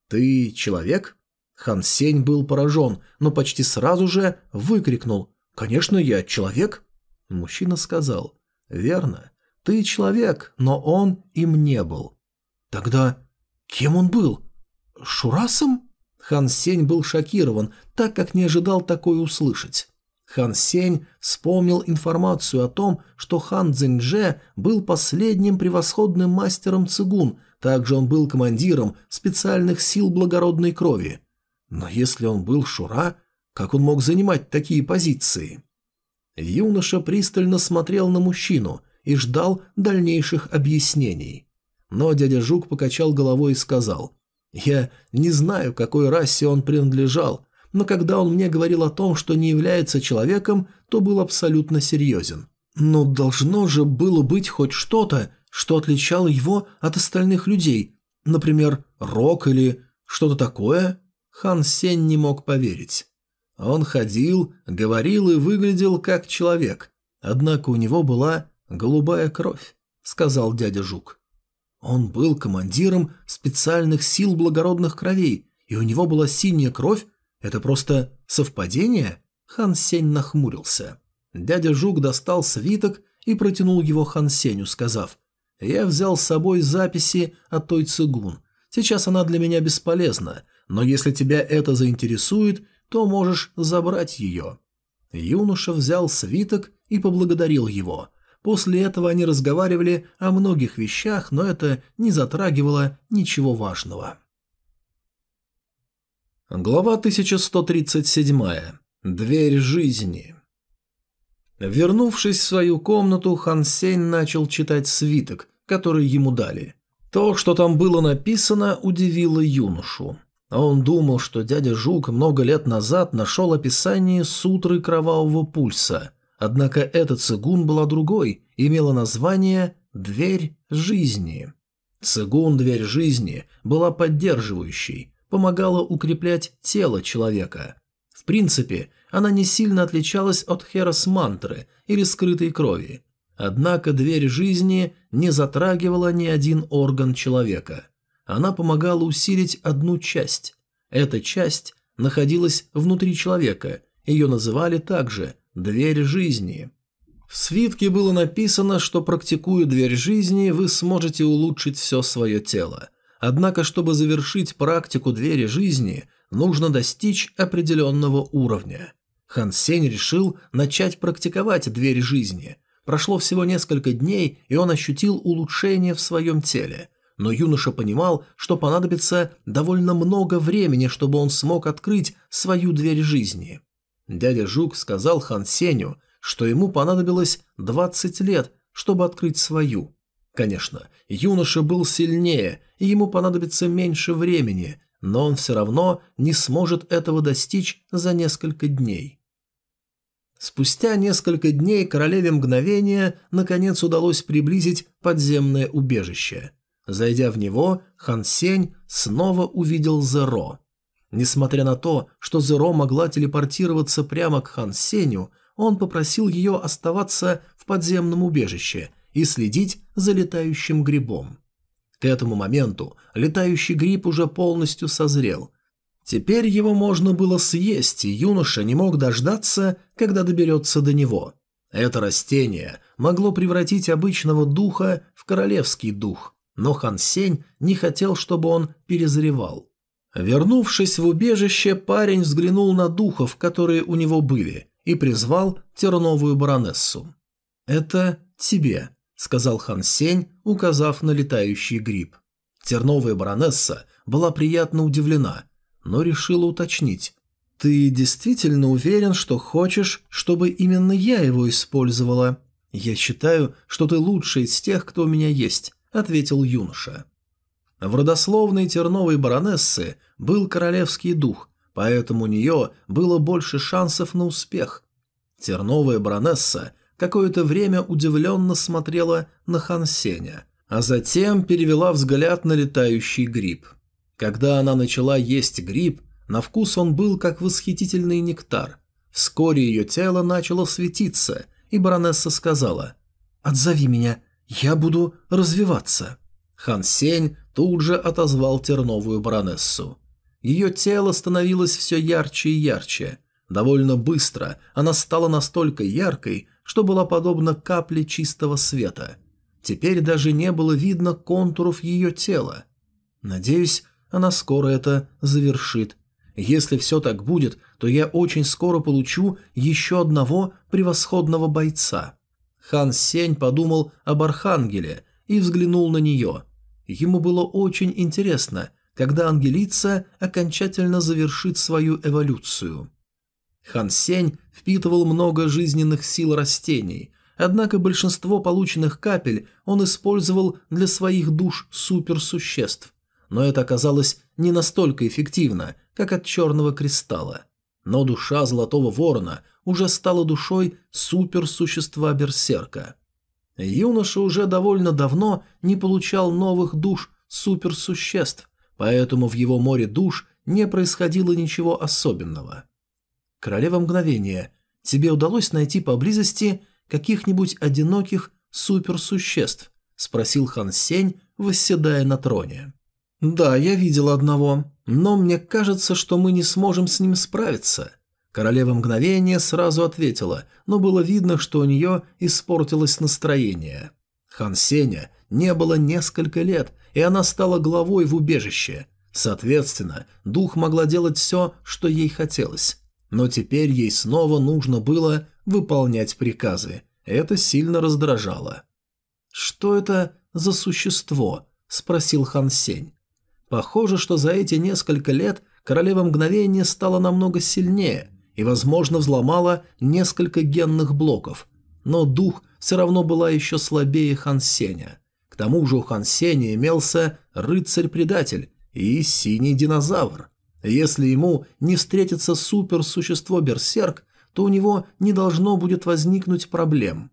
«Ты человек?» Хан Сень был поражен, но почти сразу же выкрикнул. «Конечно, я человек?» Мужчина сказал. «Верно. Ты человек, но он им не был. Тогда кем он был? Шурасом? Хан Сень был шокирован, так как не ожидал такое услышать. Хан Сень вспомнил информацию о том, что хан Цзиньже был последним превосходным мастером цигун, также он был командиром специальных сил благородной крови. Но если он был Шура, как он мог занимать такие позиции? Юноша пристально смотрел на мужчину и ждал дальнейших объяснений. Но дядя Жук покачал головой и сказал, «Я не знаю, какой расе он принадлежал, но когда он мне говорил о том, что не является человеком, то был абсолютно серьезен. Но должно же было быть хоть что-то, что отличало его от остальных людей, например, рок или что-то такое?» Хан Сень не мог поверить. Он ходил, говорил и выглядел как человек, однако у него была голубая кровь, сказал дядя Жук. Он был командиром специальных сил благородных кровей, и у него была синяя кровь? Это просто совпадение? Хан Сень нахмурился. Дядя Жук достал свиток и протянул его Хан Сенью, сказав, «Я взял с собой записи о той цигун. Сейчас она для меня бесполезна, но если тебя это заинтересует, то можешь забрать ее». Юноша взял свиток и поблагодарил его – После этого они разговаривали о многих вещах, но это не затрагивало ничего важного. Глава 1137. Дверь жизни. Вернувшись в свою комнату, Хан Сень начал читать свиток, который ему дали. То, что там было написано, удивило юношу. Он думал, что дядя Жук много лет назад нашел описание сутры кровавого пульса – Однако эта цигун была другой, имела название «Дверь жизни». Цигун «Дверь жизни» была поддерживающей, помогала укреплять тело человека. В принципе, она не сильно отличалась от херос-мантры или скрытой крови. Однако дверь жизни не затрагивала ни один орган человека. Она помогала усилить одну часть. Эта часть находилась внутри человека, ее называли также Дверь жизни. В свитке было написано, что практикуя дверь жизни, вы сможете улучшить все свое тело. Однако, чтобы завершить практику двери жизни, нужно достичь определенного уровня. Хан Сень решил начать практиковать дверь жизни. Прошло всего несколько дней, и он ощутил улучшение в своем теле. Но юноша понимал, что понадобится довольно много времени, чтобы он смог открыть свою дверь жизни. Дядя Жук сказал Хан Сеню, что ему понадобилось 20 лет, чтобы открыть свою. Конечно, юноша был сильнее, и ему понадобится меньше времени, но он все равно не сможет этого достичь за несколько дней. Спустя несколько дней королеве мгновения наконец удалось приблизить подземное убежище. Зайдя в него, Хан Сень снова увидел Зеро. Несмотря на то, что Зеро могла телепортироваться прямо к Хан Сеню, он попросил ее оставаться в подземном убежище и следить за летающим грибом. К этому моменту летающий гриб уже полностью созрел. Теперь его можно было съесть, и юноша не мог дождаться, когда доберется до него. Это растение могло превратить обычного духа в королевский дух, но Хан Сень не хотел, чтобы он перезревал. Вернувшись в убежище, парень взглянул на духов, которые у него были, и призвал терновую баронессу. «Это тебе», — сказал Хан Сень, указав на летающий гриб. Терновая баронесса была приятно удивлена, но решила уточнить. «Ты действительно уверен, что хочешь, чтобы именно я его использовала? Я считаю, что ты лучший из тех, кто у меня есть», — ответил юноша. В родословной терновой баронессы был королевский дух, поэтому у нее было больше шансов на успех. Терновая баронесса какое-то время удивленно смотрела на Хансеня, а затем перевела взгляд на летающий гриб. Когда она начала есть гриб, на вкус он был как восхитительный нектар. Вскоре ее тело начало светиться, и баронесса сказала «Отзови меня, я буду развиваться». Хан Сень тут же отозвал терновую баронессу. Ее тело становилось все ярче и ярче. Довольно быстро она стала настолько яркой, что была подобна капле чистого света. Теперь даже не было видно контуров ее тела. Надеюсь, она скоро это завершит. Если все так будет, то я очень скоро получу еще одного превосходного бойца. Хан Сень подумал об Архангеле и взглянул на нее. Ему было очень интересно, когда Ангелица окончательно завершит свою эволюцию. Хан Сень впитывал много жизненных сил растений, однако большинство полученных капель он использовал для своих душ суперсуществ, но это оказалось не настолько эффективно, как от черного кристалла. Но душа Золотого Ворона уже стала душой суперсущества Берсерка. Юноша уже довольно давно не получал новых душ суперсуществ, поэтому в его море душ не происходило ничего особенного. Королева мгновения, тебе удалось найти поблизости каких-нибудь одиноких суперсуществ? Спросил Хан Сень, восседая на троне. Да, я видел одного, но мне кажется, что мы не сможем с ним справиться. Королева мгновения сразу ответила, но было видно, что у нее испортилось настроение. Хан Сеня не было несколько лет, и она стала главой в убежище. Соответственно, дух могла делать все, что ей хотелось. Но теперь ей снова нужно было выполнять приказы. Это сильно раздражало. «Что это за существо?» – спросил Хан Сень. Похоже, что за эти несколько лет королева мгновения стала намного сильнее и, возможно, взломала несколько генных блоков. Но дух все равно была еще слабее Хан Сеня. К тому же у Хан Сеня имелся рыцарь-предатель и синий динозавр. Если ему не встретится суперсущество-берсерк, то у него не должно будет возникнуть проблем.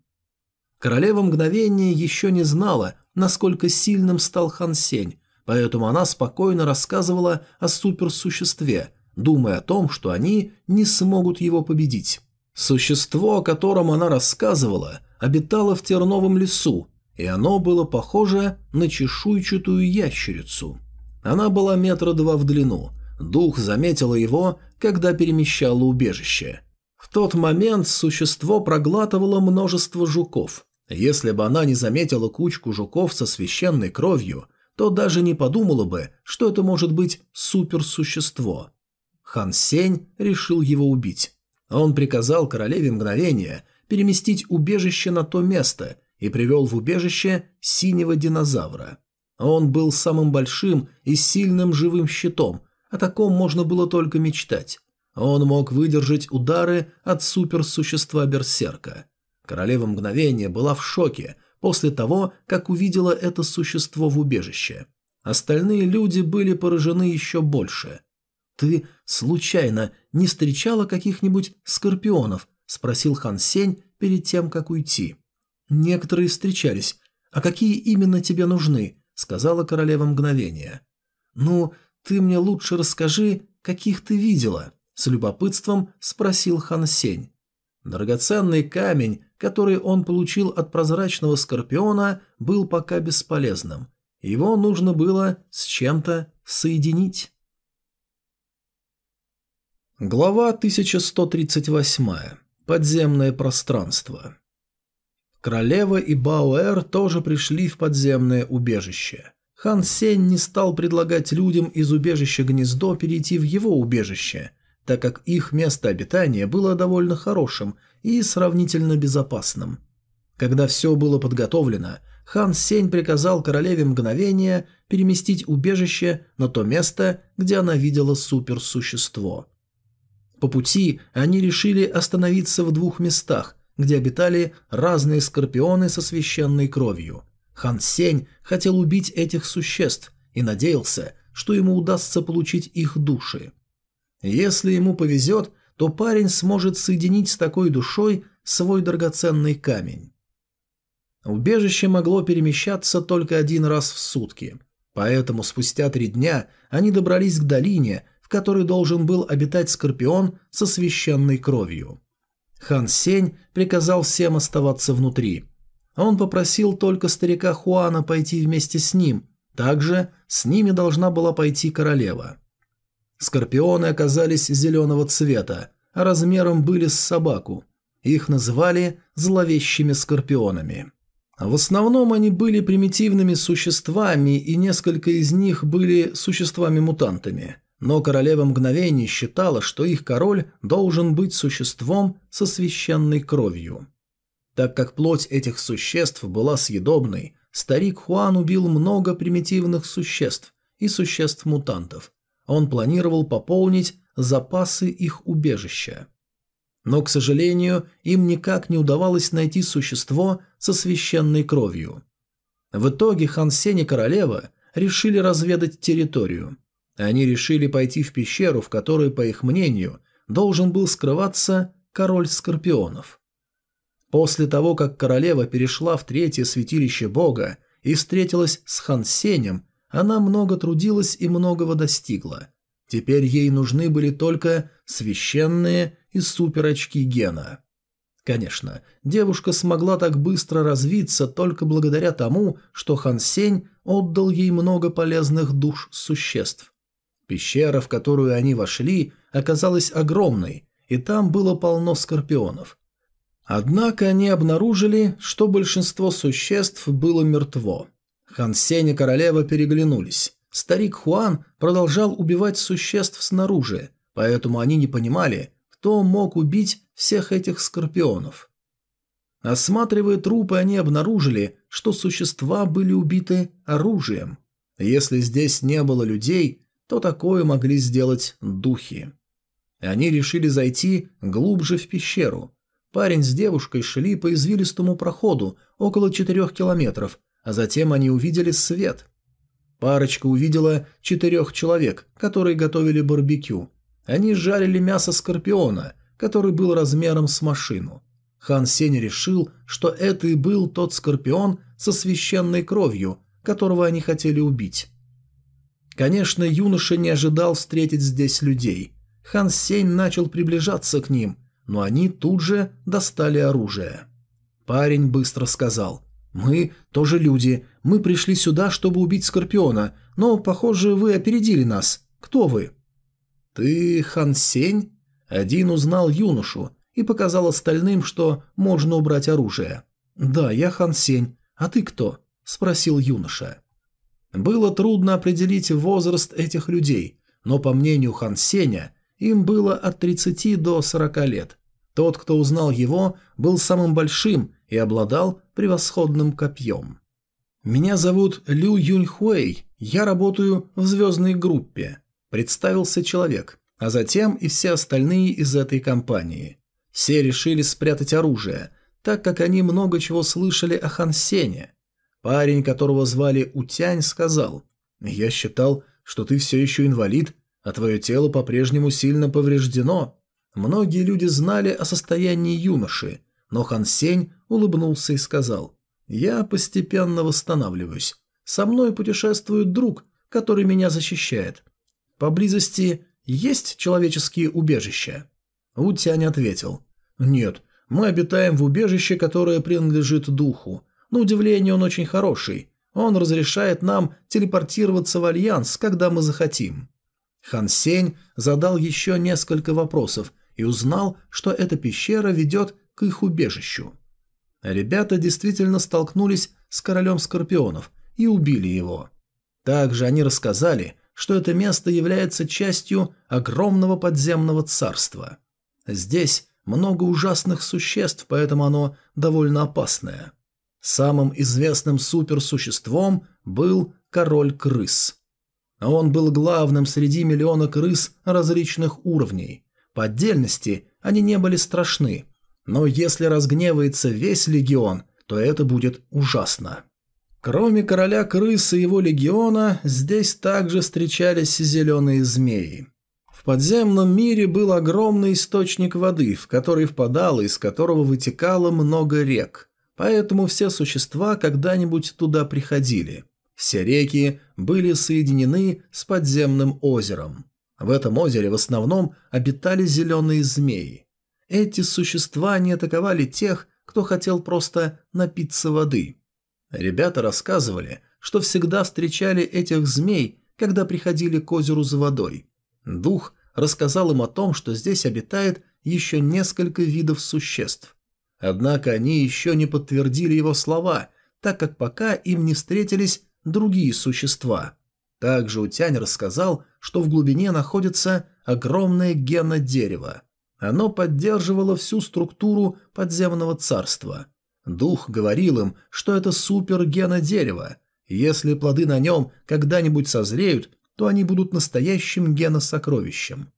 Королева мгновения еще не знала, насколько сильным стал Хан Сень, поэтому она спокойно рассказывала о суперсуществе, думая о том, что они не смогут его победить. Существо, о котором она рассказывала, обитало в терновом лесу, и оно было похоже на чешуйчатую ящерицу. Она была метра два в длину – Дух заметила его, когда перемещала убежище. В тот момент существо проглатывало множество жуков. Если бы она не заметила кучку жуков со священной кровью, то даже не подумала бы, что это может быть суперсущество. Хан Сень решил его убить. Он приказал королеве мгновения переместить убежище на то место и привел в убежище синего динозавра. Он был самым большим и сильным живым щитом, о таком можно было только мечтать. Он мог выдержать удары от суперсущества Берсерка. Королева мгновения была в шоке после того, как увидела это существо в убежище. Остальные люди были поражены еще больше. «Ты, случайно, не встречала каких-нибудь скорпионов?» – спросил Хан Сень перед тем, как уйти. «Некоторые встречались. А какие именно тебе нужны?» – сказала королева мгновения. «Ну, ты мне лучше расскажи, каких ты видела?» – с любопытством спросил Хан Сень. Драгоценный камень, который он получил от прозрачного скорпиона, был пока бесполезным. Его нужно было с чем-то соединить. Глава 1138. Подземное пространство. Королева и Бауэр тоже пришли в подземное убежище. Хан Сень не стал предлагать людям из убежища гнездо перейти в его убежище, так как их место обитания было довольно хорошим и сравнительно безопасным. Когда все было подготовлено, Хан Сень приказал королеве мгновения переместить убежище на то место, где она видела суперсущество – по пути они решили остановиться в двух местах, где обитали разные скорпионы со священной кровью. Хан Сень хотел убить этих существ и надеялся, что ему удастся получить их души. Если ему повезет, то парень сможет соединить с такой душой свой драгоценный камень. Убежище могло перемещаться только один раз в сутки, поэтому спустя три дня они добрались к долине, в которой должен был обитать Скорпион со священной кровью. Хан Сень приказал всем оставаться внутри. Он попросил только старика Хуана пойти вместе с ним, также с ними должна была пойти королева. Скорпионы оказались зеленого цвета, а размером были с собаку. Их называли зловещими скорпионами. В основном они были примитивными существами, и несколько из них были существами-мутантами но королева мгновений считала, что их король должен быть существом со священной кровью. Так как плоть этих существ была съедобной, старик Хуан убил много примитивных существ и существ-мутантов. Он планировал пополнить запасы их убежища. Но, к сожалению, им никак не удавалось найти существо со священной кровью. В итоге Хан Сень и королева решили разведать территорию – они решили пойти в пещеру, в которой, по их мнению, должен был скрываться король скорпионов. После того, как королева перешла в третье святилище бога и встретилась с Хан Сенем, она много трудилась и многого достигла. Теперь ей нужны были только священные и суперочки Гена. Конечно, девушка смогла так быстро развиться только благодаря тому, что Хан Сень отдал ей много полезных душ существ. Пещера, в которую они вошли, оказалась огромной, и там было полно скорпионов. Однако они обнаружили, что большинство существ было мертво. Хан Сень и королева переглянулись. Старик Хуан продолжал убивать существ снаружи, поэтому они не понимали, кто мог убить всех этих скорпионов. Осматривая трупы, они обнаружили, что существа были убиты оружием. Если здесь не было людей, то такое могли сделать духи. Они решили зайти глубже в пещеру. Парень с девушкой шли по извилистому проходу около четырех километров, а затем они увидели свет. Парочка увидела четырех человек, которые готовили барбекю. Они жарили мясо скорпиона, который был размером с машину. Хан Сень решил, что это и был тот скорпион со священной кровью, которого они хотели убить. Конечно, юноша не ожидал встретить здесь людей. Хан Сень начал приближаться к ним, но они тут же достали оружие. Парень быстро сказал, «Мы тоже люди, мы пришли сюда, чтобы убить Скорпиона, но, похоже, вы опередили нас. Кто вы?» «Ты Хан Сень?» Один узнал юношу и показал остальным, что можно убрать оружие. «Да, я Хан Сень. А ты кто?» – спросил юноша. Было трудно определить возраст этих людей, но, по мнению Хан Сеня, Им было от 30 до 40 лет. Тот, кто узнал его, был самым большим и обладал превосходным копьем. «Меня зовут Лю Юньхуэй, я работаю в звездной группе», – представился человек, а затем и все остальные из этой компании. Все решили спрятать оружие, так как они много чего слышали о Хан Сене. Парень, которого звали Утянь, сказал, «Я считал, что ты все еще инвалид, а твое тело по-прежнему сильно повреждено». Многие люди знали о состоянии юноши, но Хан Сень улыбнулся и сказал, «Я постепенно восстанавливаюсь. Со мной путешествует друг, который меня защищает. Поблизости есть человеческие убежища?» Утянь ответил, «Нет, мы обитаем в убежище, которое принадлежит духу. На удивление он очень хороший. Он разрешает нам телепортироваться в Альянс, когда мы захотим». Хан Сень задал еще несколько вопросов и узнал, что эта пещера ведет к их убежищу. Ребята действительно столкнулись с королем скорпионов и убили его. Также они рассказали, что это место является частью огромного подземного царства. Здесь много ужасных существ, поэтому оно довольно опасное. Самым известным суперсуществом был король крыс. Он был главным среди миллиона крыс различных уровней. По отдельности они не были страшны, но если разгневается весь легион, то это будет ужасно. Кроме короля крыс и его легиона, здесь также встречались зеленые змеи. В подземном мире был огромный источник воды, в который впадало, из которого вытекало много рек. Поэтому все существа когда-нибудь туда приходили. Все реки были соединены с подземным озером. В этом озере в основном обитали зеленые змеи. Эти существа не атаковали тех, кто хотел просто напиться воды. Ребята рассказывали, что всегда встречали этих змей, когда приходили к озеру за водой. Дух рассказал им о том, что здесь обитает еще несколько видов существ. Однако они еще не подтвердили его слова, так как пока им не встретились другие существа. Также Утянь рассказал, что в глубине находится огромное генодерево. Оно поддерживало всю структуру подземного царства. Дух говорил им, что это супергена дерево. Если плоды на нем когда-нибудь созреют, то они будут настоящим геносокровищем.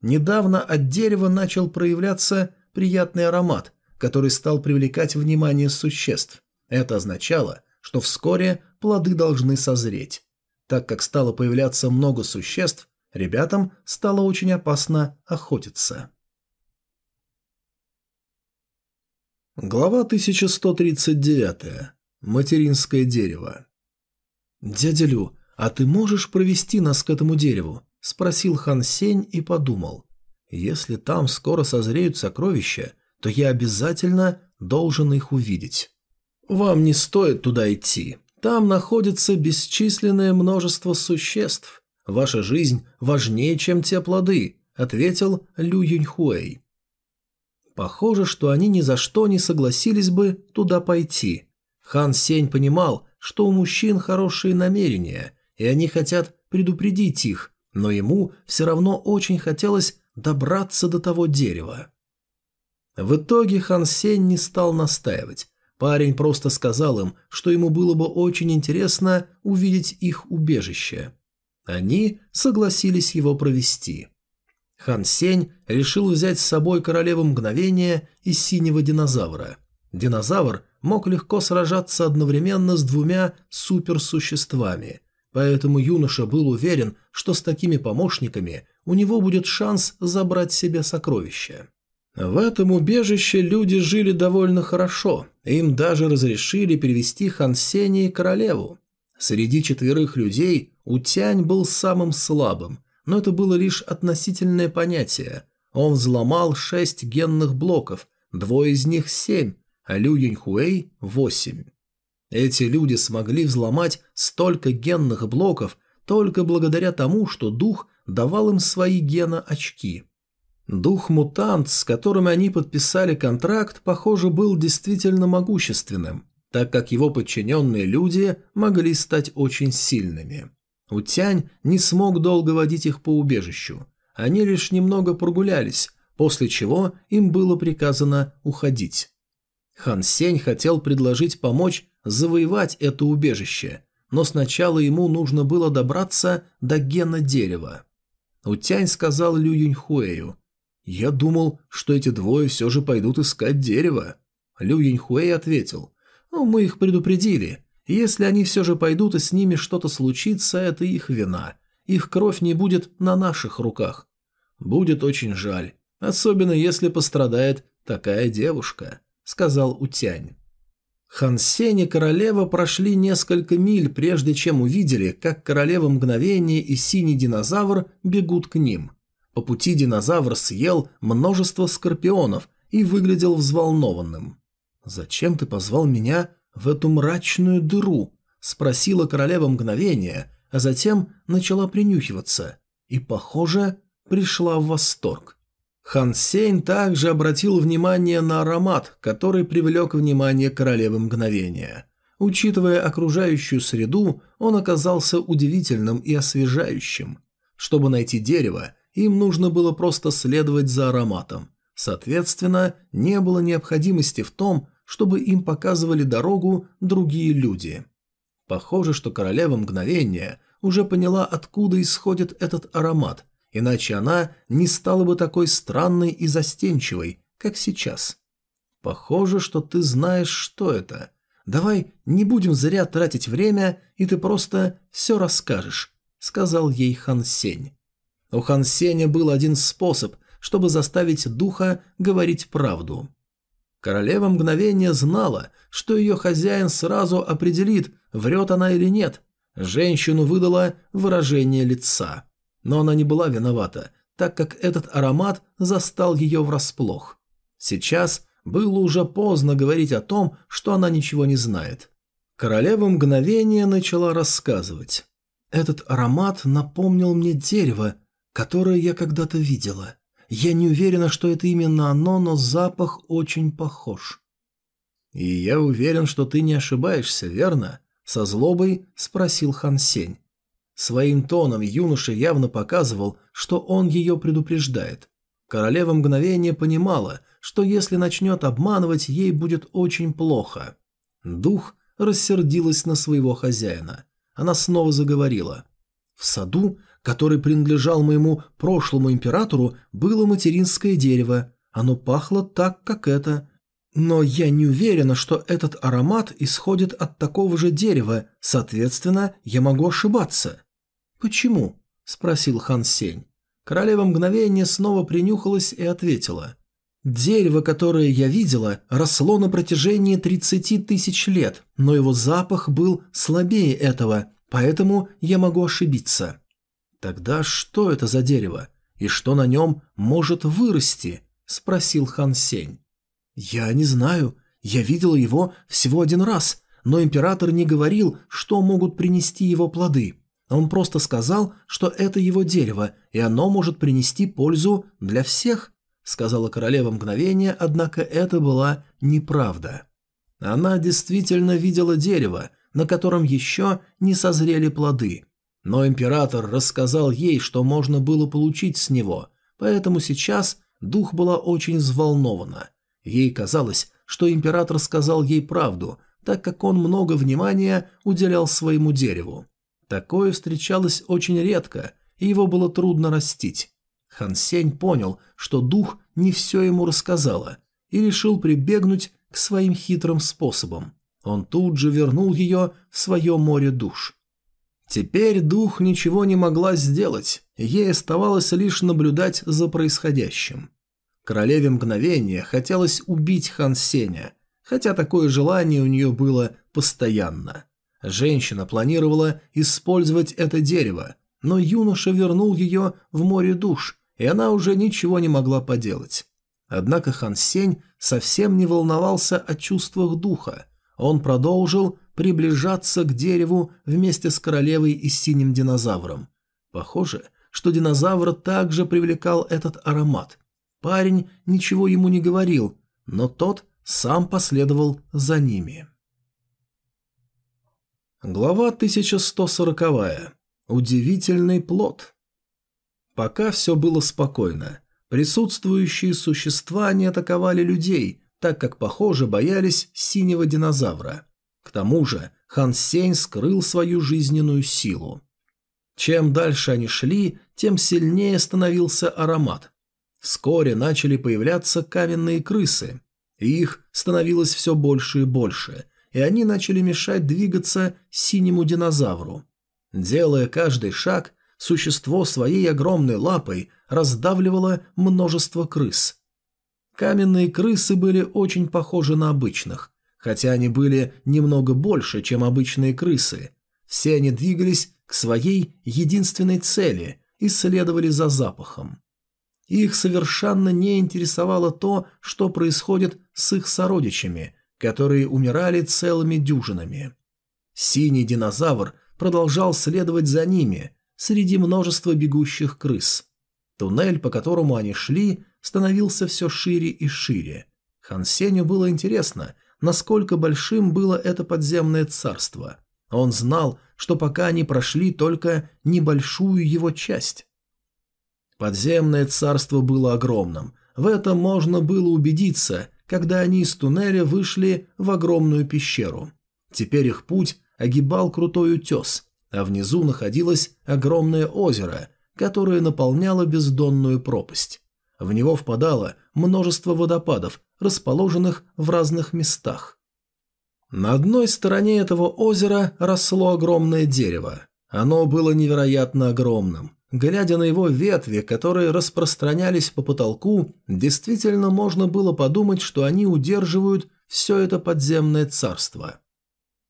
Недавно от дерева начал проявляться приятный аромат, который стал привлекать внимание существ. Это означало, что вскоре плоды должны созреть. Так как стало появляться много существ, ребятам стало очень опасно охотиться. Глава 1139. Материнское дерево. «Дядя Лю, а ты можешь провести нас к этому дереву?» – спросил Хан Сень и подумал. «Если там скоро созреют сокровища, то я обязательно должен их увидеть». «Вам не стоит туда идти. Там находится бесчисленное множество существ. Ваша жизнь важнее, чем те плоды», – ответил Лю Юньхуэй. Похоже, что они ни за что не согласились бы туда пойти. Хан Сень понимал, что у мужчин хорошие намерения, и они хотят предупредить их, но ему все равно очень хотелось добраться до того дерева. В итоге Хан Сень не стал настаивать. Парень просто сказал им, что ему было бы очень интересно увидеть их убежище. Они согласились его провести. Хан Сень решил взять с собой королеву мгновения и синего динозавра. Динозавр мог легко сражаться одновременно с двумя суперсуществами, поэтому юноша был уверен, что с такими помощниками у него будет шанс забрать себе сокровища. В этом убежище люди жили довольно хорошо, им даже разрешили перевести Хан Сеня и королеву. Среди четверых людей Утянь был самым слабым, но это было лишь относительное понятие. Он взломал шесть генных блоков, двое из них семь, а Лю Юньхуэй – восемь. Эти люди смогли взломать столько генных блоков только благодаря тому, что дух давал им свои гена-очки. Дух-мутант, с которым они подписали контракт, похоже, был действительно могущественным, так как его подчиненные люди могли стать очень сильными. Утянь не смог долго водить их по убежищу. Они лишь немного прогулялись, после чего им было приказано уходить. Хан Сень хотел предложить помочь завоевать это убежище, но сначала ему нужно было добраться до гена дерева. Утянь сказал Лю Юньхуэю, «Я думал, что эти двое все же пойдут искать дерево». Лю Юньхуэй ответил, «Ну, мы их предупредили. Если они все же пойдут и с ними что-то случится, это их вина. Их кровь не будет на наших руках. Будет очень жаль, особенно если пострадает такая девушка», — сказал Утянь. Хан Сень и королева прошли несколько миль, прежде чем увидели, как королева мгновения и синий динозавр бегут к ним. По пути динозавр съел множество скорпионов и выглядел взволнованным. «Зачем ты позвал меня в эту мрачную дыру?» – спросила королева мгновения, а затем начала принюхиваться и, похоже, пришла в восторг. Хан Сень также обратил внимание на аромат, который привлек внимание королевы мгновения. Учитывая окружающую среду, он оказался удивительным и освежающим. Чтобы найти дерево, им нужно было просто следовать за ароматом. Соответственно, не было необходимости в том, чтобы им показывали дорогу другие люди. Похоже, что королева мгновения уже поняла, откуда исходит этот аромат, иначе она не стала бы такой странной и застенчивой, как сейчас. Похоже, что ты знаешь, что это. Давай не будем зря тратить время, и ты просто все расскажешь», — сказал ей Хан Сень. У Хан Сеня был один способ, чтобы заставить духа говорить правду. Королева мгновение знала, что ее хозяин сразу определит, врет она или нет. Женщину выдала выражение лица. Но она не была виновата, так как этот аромат застал ее врасплох. Сейчас было уже поздно говорить о том, что она ничего не знает. Королева мгновение начала рассказывать. «Этот аромат напомнил мне дерево, которое я когда-то видела. Я не уверена, что это именно оно, но запах очень похож». «И я уверен, что ты не ошибаешься, верно?» – со злобой спросил Хан Сень. Своим тоном юноша явно показывал, что он ее предупреждает. Королева мгновение понимала, что если начнет обманывать, ей будет очень плохо. Дух рассердилась на своего хозяина. Она снова заговорила. «В саду, который принадлежал моему прошлому императору, было материнское дерево. Оно пахло так, как это. Но я не уверена, что этот аромат исходит от такого же дерева, соответственно, я могу ошибаться. «Почему?» – спросил Хан Сень. Королева мгновение снова принюхалась и ответила. «Дерево, которое я видела, росло на протяжении 30 тысяч лет, но его запах был слабее этого, поэтому я могу ошибиться». «Тогда что это за дерево? И что на нем может вырасти?» – спросил Хан Сень. «Я не знаю. Я видела его всего один раз, но император не говорил, что могут принести его плоды. Он просто сказал, что это его дерево, и оно может принести пользу для всех, сказала королева мгновение, однако это была неправда. Она действительно видела дерево, на котором еще не созрели плоды. Но император рассказал ей, что можно было получить с него, поэтому сейчас дух была очень взволнована. Ей казалось, что император сказал ей правду, так как он много внимания уделял своему дереву. Такое встречалось очень редко, и его было трудно растить. Хан Сень понял, что дух не все ему рассказала, и решил прибегнуть к своим хитрым способам. Он тут же вернул ее в свое море душ. Теперь дух ничего не могла сделать, ей оставалось лишь наблюдать за происходящим. Королеве мгновения хотелось убить Хан Сеня, хотя такое желание у нее было постоянно. Женщина планировала использовать это дерево, но юноша вернул ее в море душ, и она уже ничего не могла поделать. Однако Хан Сень совсем не волновался о чувствах духа. Он продолжил приближаться к дереву вместе с королевой и синим динозавром. Похоже, что динозавра также привлекал этот аромат. Парень ничего ему не говорил, но тот сам последовал за ними. Глава 1140. Удивительный плод. Пока все было спокойно. Присутствующие существа не атаковали людей, так как, похоже, боялись синего динозавра. К тому же Хан Сень скрыл свою жизненную силу. Чем дальше они шли, тем сильнее становился аромат. Вскоре начали появляться каменные крысы, их становилось все больше и больше, и они начали мешать двигаться синему динозавру. Делая каждый шаг, существо своей огромной лапой раздавливало множество крыс. Каменные крысы были очень похожи на обычных, хотя они были немного больше, чем обычные крысы. Все они двигались к своей единственной цели и следовали за запахом. Их совершенно не интересовало то, что происходит с их сородичами, которые умирали целыми дюжинами. Синий динозавр продолжал следовать за ними среди множества бегущих крыс. Туннель, по которому они шли, становился все шире и шире. Хан Сеню было интересно, насколько большим было это подземное царство. Он знал, что пока они прошли только небольшую его часть. Подземное царство было огромным. В этом можно было убедиться, когда они из туннеля вышли в огромную пещеру. Теперь их путь огибал крутой утес, а внизу находилось огромное озеро, которое наполняло бездонную пропасть. В него впадало множество водопадов, расположенных в разных местах. На одной стороне этого озера росло огромное дерево. Оно было невероятно огромным. Глядя на его ветви, которые распространялись по потолку, действительно можно было подумать, что они удерживают все это подземное царство.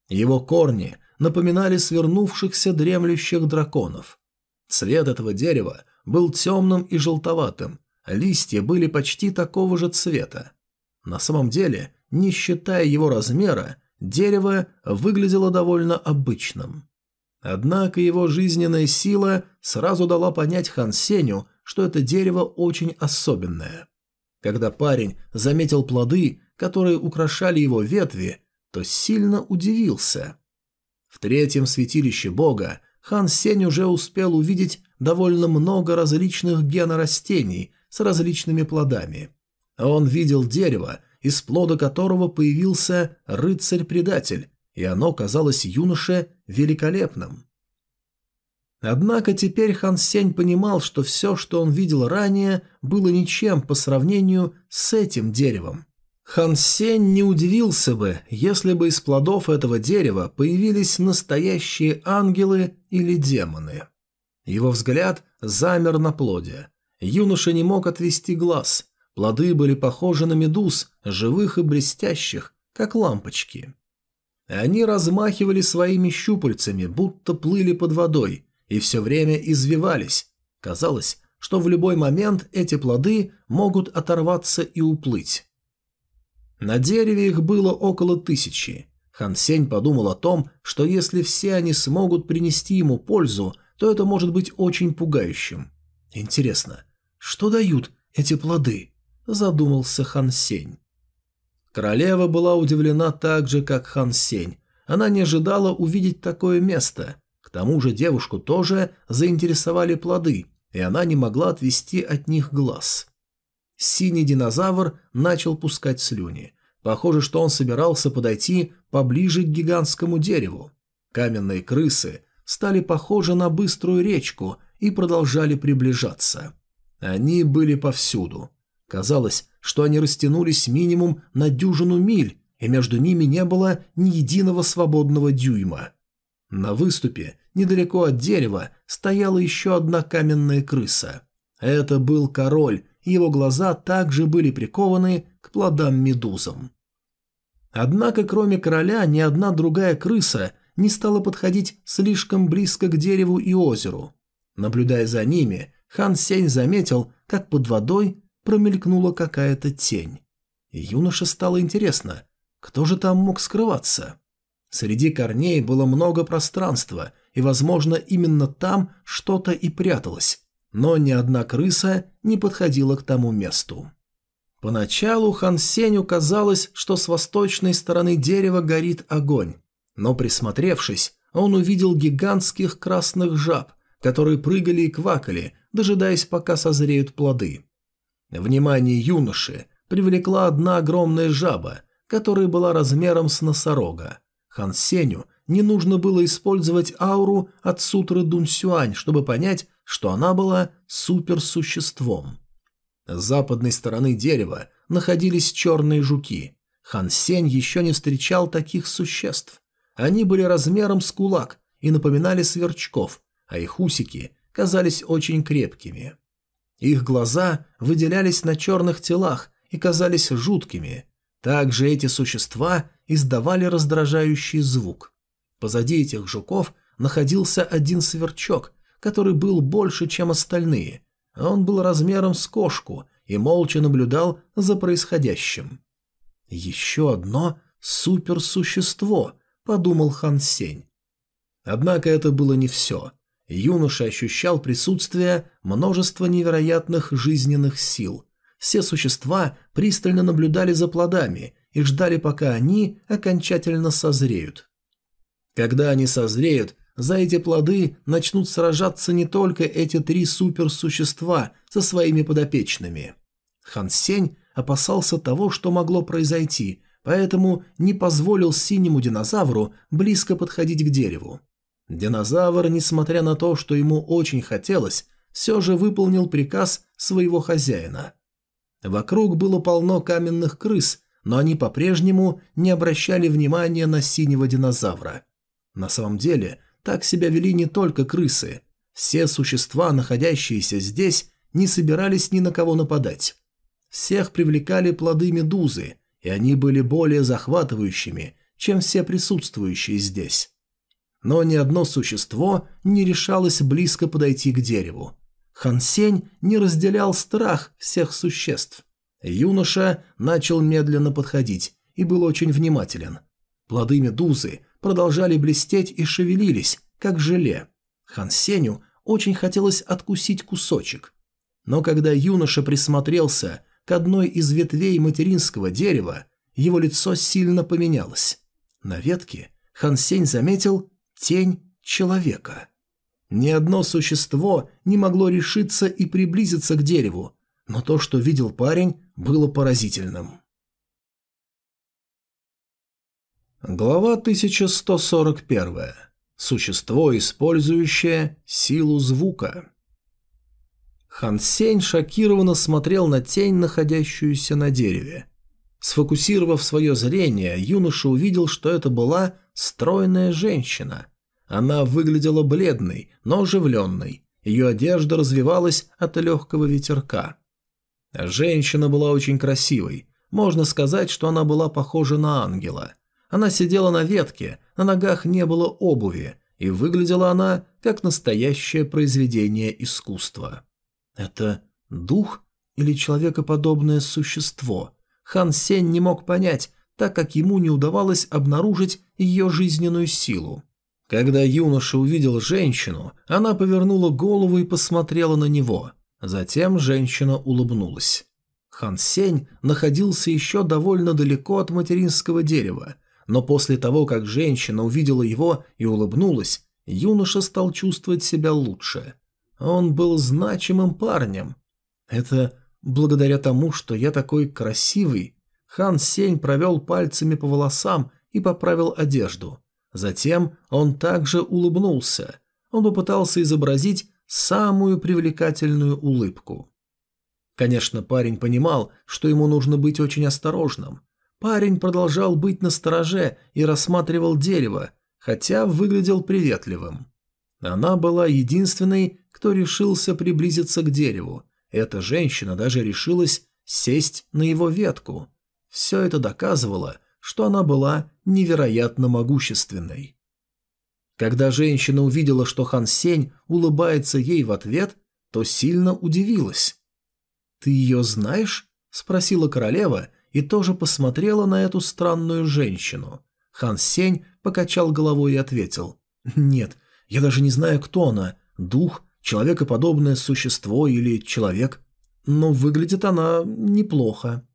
Его корни напоминали свернувшихся дремлющих драконов. Цвет этого дерева был темным и желтоватым, листья были почти такого же цвета. На самом деле, не считая его размера, дерево выглядело довольно обычным. Однако его жизненная сила сразу дала понять Хан Сеню, что это дерево очень особенное. Когда парень заметил плоды, которые украшали его ветви, то сильно удивился. В третьем святилище бога Хан Сень уже успел увидеть довольно много различных генорастений с различными плодами. Он видел дерево, из плода которого появился рыцарь-предатель, и оно казалось юноше великолепным. Однако теперь Хан Сень понимал, что все, что он видел ранее, было ничем по сравнению с этим деревом. Хан Сень не удивился бы, если бы из плодов этого дерева появились настоящие ангелы или демоны. Его взгляд замер на плоде. Юноша не мог отвести глаз. Плоды были похожи на медуз, живых и блестящих, как лампочки. Они размахивали своими щупальцами, будто плыли под водой, и все время извивались. Казалось, что в любой момент эти плоды могут оторваться и уплыть. На дереве их было около тысячи. Хан Сень подумал о том, что если все они смогут принести ему пользу, то это может быть очень пугающим. Интересно, что дают эти плоды? Задумался Хан Сень. Королева была удивлена так же, как Хан Сень. Она не ожидала увидеть такое место. К тому же девушку тоже заинтересовали плоды, и она не могла отвести от них глаз. Синий динозавр начал пускать слюни. Похоже, что он собирался подойти поближе к гигантскому дереву. Каменные крысы стали похожи на быструю речку и продолжали приближаться. Они были повсюду. Казалось, что они растянулись минимум на дюжину миль, и между ними не было ни единого свободного дюйма. На выступе, недалеко от дерева, стояла еще одна каменная крыса. Это был король, и его глаза также были прикованы к плодам-медузам. Однако, кроме короля, ни одна другая крыса не стала подходить слишком близко к дереву и озеру. Наблюдая за ними, Хан Сень заметил, как под водой промелькнула какая-то тень. юноше стало интересно, кто же там мог скрываться? Среди корней было много пространства, и, возможно, именно там что-то и пряталось, но ни одна крыса не подходила к тому месту. Поначалу Хан Сеню казалось, что с восточной стороны дерева горит огонь, но присмотревшись, он увидел гигантских красных жаб, которые прыгали и квакали, дожидаясь, пока созреют плоды. Внимание юноши привлекла одна огромная жаба, которая была размером с носорога. Хан Сеню не нужно было использовать ауру от сутры Дун Сюань, чтобы понять, что она была суперсуществом. С западной стороны дерева находились черные жуки. Хан Сень еще не встречал таких существ. Они были размером с кулак и напоминали сверчков, а их усики казались очень крепкими. Их глаза выделялись на черных телах и казались жуткими. Также эти существа издавали раздражающий звук. Позади этих жуков находился один сверчок, который был больше, чем остальные. Он был размером с кошку и молча наблюдал за происходящим. «Еще одно суперсущество», — подумал Хан Сень. Однако это было не все. Юноша ощущал присутствие множества невероятных жизненных сил. Все существа пристально наблюдали за плодами и ждали, пока они окончательно созреют. Когда они созреют, за эти плоды начнут сражаться не только эти три суперсущества со своими подопечными. Хан Сень опасался того, что могло произойти, поэтому не позволил синему динозавру близко подходить к дереву. Динозавр, несмотря на то, что ему очень хотелось, все же выполнил приказ своего хозяина. Вокруг было полно каменных крыс, но они по-прежнему не обращали внимания на синего динозавра. На самом деле, так себя вели не только крысы. Все существа, находящиеся здесь, не собирались ни на кого нападать. Всех привлекали плоды медузы, и они были более захватывающими, чем все присутствующие здесь. Но ни одно существо не решалось близко подойти к дереву. Хансень не разделял страх всех существ. Юноша начал медленно подходить и был очень внимателен. Плоды медузы продолжали блестеть и шевелились, как желе. Хан Сеню очень хотелось откусить кусочек. Но когда юноша присмотрелся к одной из ветвей материнского дерева, его лицо сильно поменялось. На ветке Хан Сень заметил тень человека. Ни одно существо не могло решиться и приблизиться к дереву, но то, что видел парень, было поразительным. Глава 1141. Существо, использующее силу звука. Хан Сень шокированно смотрел на тень, находящуюся на дереве. Сфокусировав свое зрение, юноша увидел, что это была стройная женщина. Она выглядела бледной, но оживленной. Ее одежда развивалась от легкого ветерка. Женщина была очень красивой. Можно сказать, что она была похожа на ангела – она сидела на ветке, на ногах не было обуви, и выглядела она как настоящее произведение искусства. Это дух или человекоподобное существо? Хан Сень не мог понять, так как ему не удавалось обнаружить ее жизненную силу. Когда юноша увидел женщину, она повернула голову и посмотрела на него. Затем женщина улыбнулась. Хан Сень находился еще довольно далеко от материнского дерева, но после того, как женщина увидела его и улыбнулась, юноша стал чувствовать себя лучше. Он был значимым парнем. Это благодаря тому, что я такой красивый. Хан Сень провел пальцами по волосам и поправил одежду. Затем он также улыбнулся. Он попытался изобразить самую привлекательную улыбку. Конечно, парень понимал, что ему нужно быть очень осторожным. Парень продолжал быть настороже и рассматривал дерево, хотя выглядел приветливым. Она была единственной, кто решился приблизиться к дереву. Эта женщина даже решилась сесть на его ветку. Все это доказывало, что она была невероятно могущественной. Когда женщина увидела, что Хан Сень улыбается ей в ответ, то сильно удивилась. «Ты ее знаешь?» – спросила королева и тоже посмотрела на эту странную женщину. Хан Сень покачал головой и ответил. «Нет, я даже не знаю, кто она. Дух, человекоподобное существо или человек. Но выглядит она неплохо».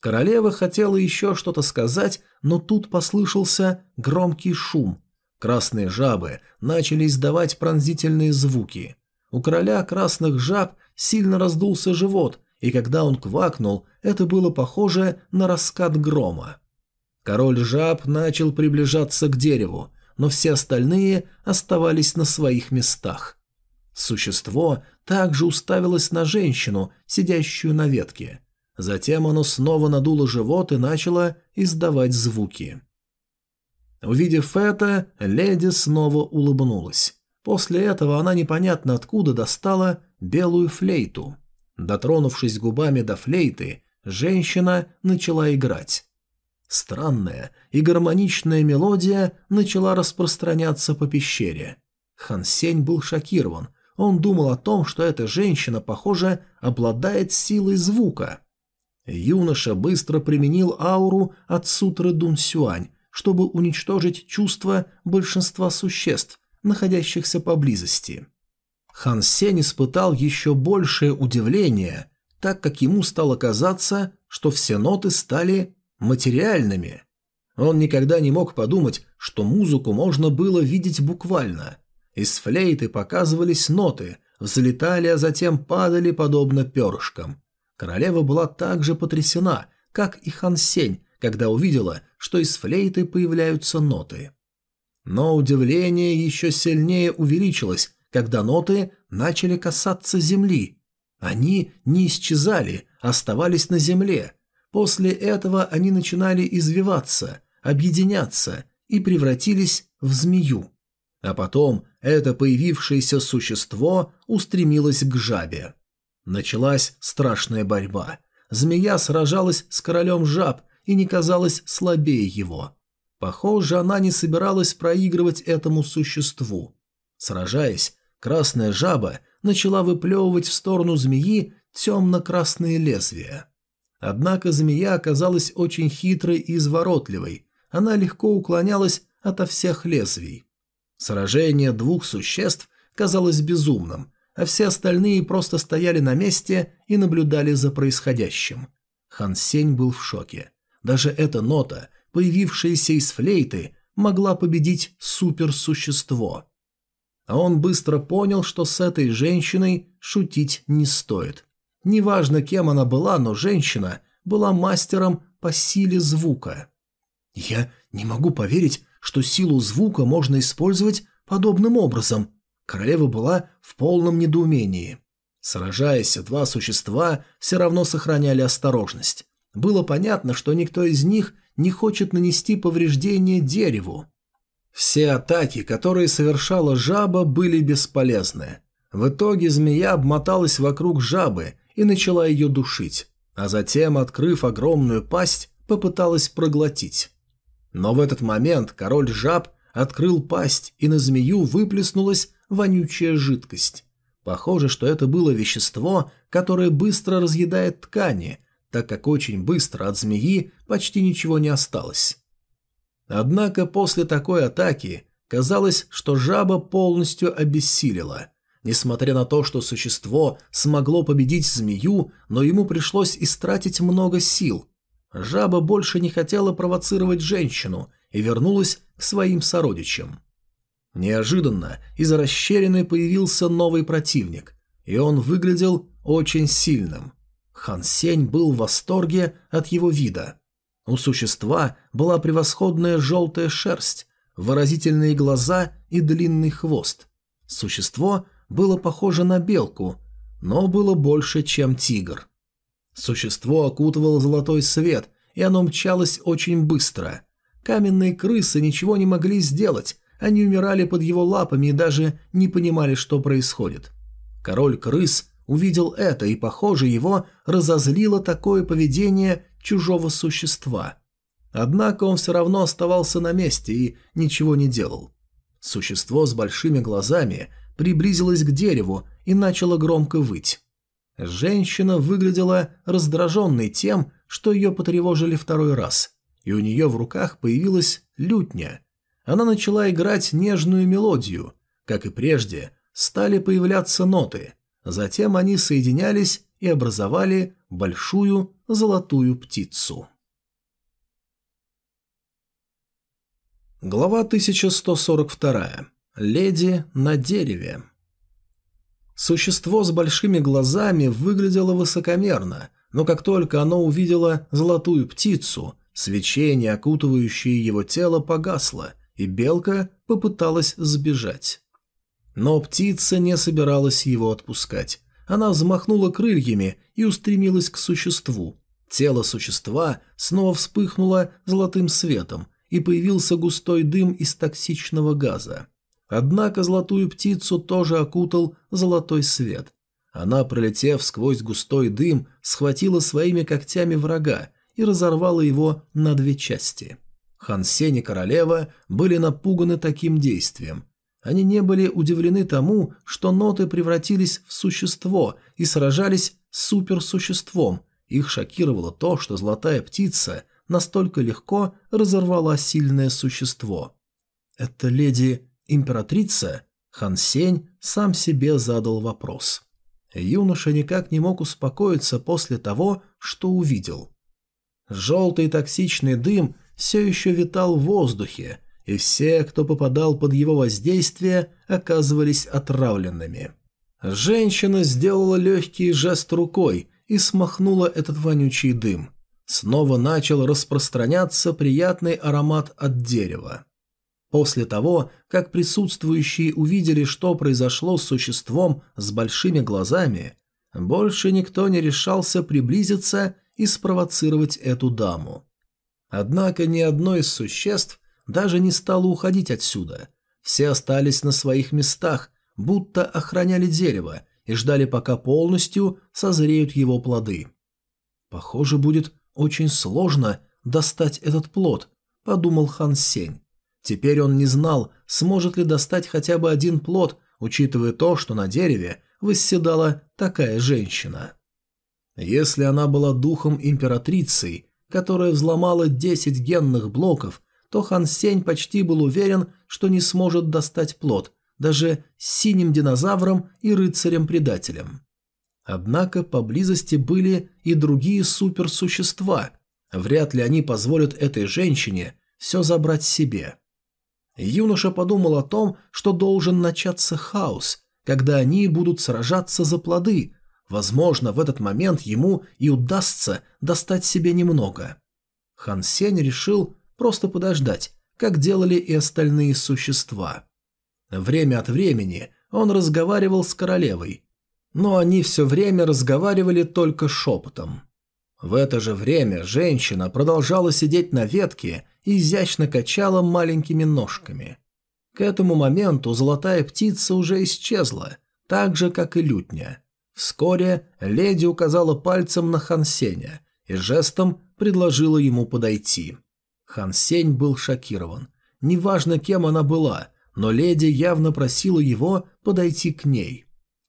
Королева хотела еще что-то сказать, но тут послышался громкий шум. Красные жабы начали издавать пронзительные звуки. У короля красных жаб сильно раздулся живот, и когда он квакнул, это было похоже на раскат грома. Король жаб начал приближаться к дереву, но все остальные оставались на своих местах. Существо также уставилось на женщину, сидящую на ветке. Затем оно снова надуло живот и начало издавать звуки. Увидев это, леди снова улыбнулась. После этого она непонятно откуда достала белую флейту. Дотронувшись губами до флейты, женщина начала играть. Странная и гармоничная мелодия начала распространяться по пещере. Хан Сень был шокирован. Он думал о том, что эта женщина, похоже, обладает силой звука. Юноша быстро применил ауру от сутры Дун Сюань, чтобы уничтожить чувства большинства существ, находящихся поблизости. Хан Сень испытал еще большее удивление, так как ему стало казаться, что все ноты стали материальными. Он никогда не мог подумать, что музыку можно было видеть буквально. Из флейты показывались ноты, взлетали, а затем падали подобно перышкам. Королева была так же потрясена, как и Хан Сень, когда увидела, что из флейты появляются ноты. Но удивление еще сильнее увеличилось, когда ноты начали касаться земли. Они не исчезали, оставались на земле, После этого они начинали извиваться, объединяться и превратились в змею. А потом это появившееся существо устремилось к жабе. Началась страшная борьба. Змея сражалась с королем жаб и не казалась слабее его. Похоже, она не собиралась проигрывать этому существу. Сражаясь, красная жаба начала выплевывать в сторону змеи темно-красные лезвия. Однако змея оказалась очень хитрой и изворотливой, она легко уклонялась ото всех лезвий. Сражение двух существ казалось безумным, а все остальные просто стояли на месте и наблюдали за происходящим. Хан Сень был в шоке. Даже эта нота, появившаяся из флейты, могла победить суперсущество. А он быстро понял, что с этой женщиной шутить не стоит. Неважно, кем она была, но женщина была мастером по силе звука. Я не могу поверить, что силу звука можно использовать подобным образом. Королева была в полном недоумении. Сражаясь, два существа все равно сохраняли осторожность. Было понятно, что никто из них не хочет нанести повреждение дереву. Все атаки, которые совершала жаба, были бесполезны. В итоге змея обмоталась вокруг жабы и начала ее душить, а затем, открыв огромную пасть, попыталась проглотить. Но в этот момент король жаб открыл пасть, и на змею выплеснулась вонючая жидкость. Похоже, что это было вещество, которое быстро разъедает ткани, так как очень быстро от змеи почти ничего не осталось. Однако после такой атаки казалось, что жаба полностью обессилила, Несмотря на то, что существо смогло победить змею, но ему пришлось истратить много сил. Жаба больше не хотела провоцировать женщину и вернулась к своим сородичам. Неожиданно из расщелины появился новый противник, и он выглядел очень сильным. Хан Сень был в восторге от его вида. У существа была превосходная желтая шерсть, выразительные глаза и длинный хвост. Существо – было похоже на белку, но было больше, чем тигр. Существо окутывало золотой свет, и оно мчалось очень быстро. Каменные крысы ничего не могли сделать, они умирали под его лапами и даже не понимали, что происходит. Король крыс увидел это, и, похоже, его разозлило такое поведение чужого существа. Однако он все равно оставался на месте и ничего не делал. Существо с большими глазами приблизилась к дереву и начала громко выть. Женщина выглядела раздраженной тем, что ее потревожили второй раз, и у нее в руках появилась лютня. Она начала играть нежную мелодию. Как и прежде, стали появляться ноты. Затем они соединялись и образовали большую золотую птицу. Глава 1142. Леди на дереве. Существо с большими глазами выглядело высокомерно, но как только оно увидело золотую птицу, свечение, окутывающее его тело, погасло, и белка попыталась сбежать. Но птица не собиралась его отпускать. Она взмахнула крыльями и устремилась к существу. Тело существа снова вспыхнуло золотым светом, и появился густой дым из токсичного газа. Однако золотую птицу тоже окутал золотой свет. Она, пролетев сквозь густой дым, схватила своими когтями врага и разорвала его на две части. Хан Сень и королева были напуганы таким действием. Они не были удивлены тому, что ноты превратились в существо и сражались с суперсуществом. Их шокировало то, что золотая птица настолько легко разорвала сильное существо. «Это леди Императрица Хан Сень сам себе задал вопрос. Юноша никак не мог успокоиться после того, что увидел. Желтый токсичный дым все еще витал в воздухе, и все, кто попадал под его воздействие, оказывались отравленными. Женщина сделала легкий жест рукой и смахнула этот вонючий дым. Снова начал распространяться приятный аромат от дерева. После того, как присутствующие увидели, что произошло с существом с большими глазами, больше никто не решался приблизиться и спровоцировать эту даму. Однако ни одно из существ даже не стало уходить отсюда. Все остались на своих местах, будто охраняли дерево и ждали, пока полностью созреют его плоды. «Похоже, будет очень сложно достать этот плод», – подумал Хан Сень. Теперь он не знал, сможет ли достать хотя бы один плод, учитывая то, что на дереве восседала такая женщина. Если она была духом императрицей, которая взломала 10 генных блоков, то Хан Сень почти был уверен, что не сможет достать плод, даже синим динозавром и рыцарем-предателем. Однако поблизости были и другие суперсущества. Вряд ли они позволят этой женщине все забрать себе. Юноша подумал о том, что должен начаться хаос, когда они будут сражаться за плоды. Возможно, в этот момент ему и удастся достать себе немного. Хан Сень решил просто подождать, как делали и остальные существа. Время от времени он разговаривал с королевой, но они все время разговаривали только шепотом. В это же время женщина продолжала сидеть на ветке и изящно качала маленькими ножками. К этому моменту золотая птица уже исчезла, так же, как и лютня. Вскоре леди указала пальцем на Хансеня и жестом предложила ему подойти. Хансень был шокирован. Неважно, кем она была, но леди явно просила его подойти к ней.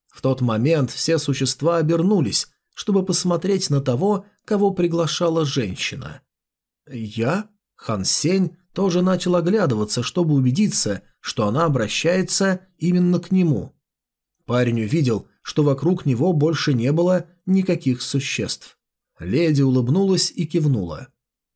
В тот момент все существа обернулись, чтобы посмотреть на того, кого приглашала женщина. «Я?» Хан Сень тоже начал оглядываться, чтобы убедиться, что она обращается именно к нему. Парень увидел, что вокруг него больше не было никаких существ. Леди улыбнулась и кивнула.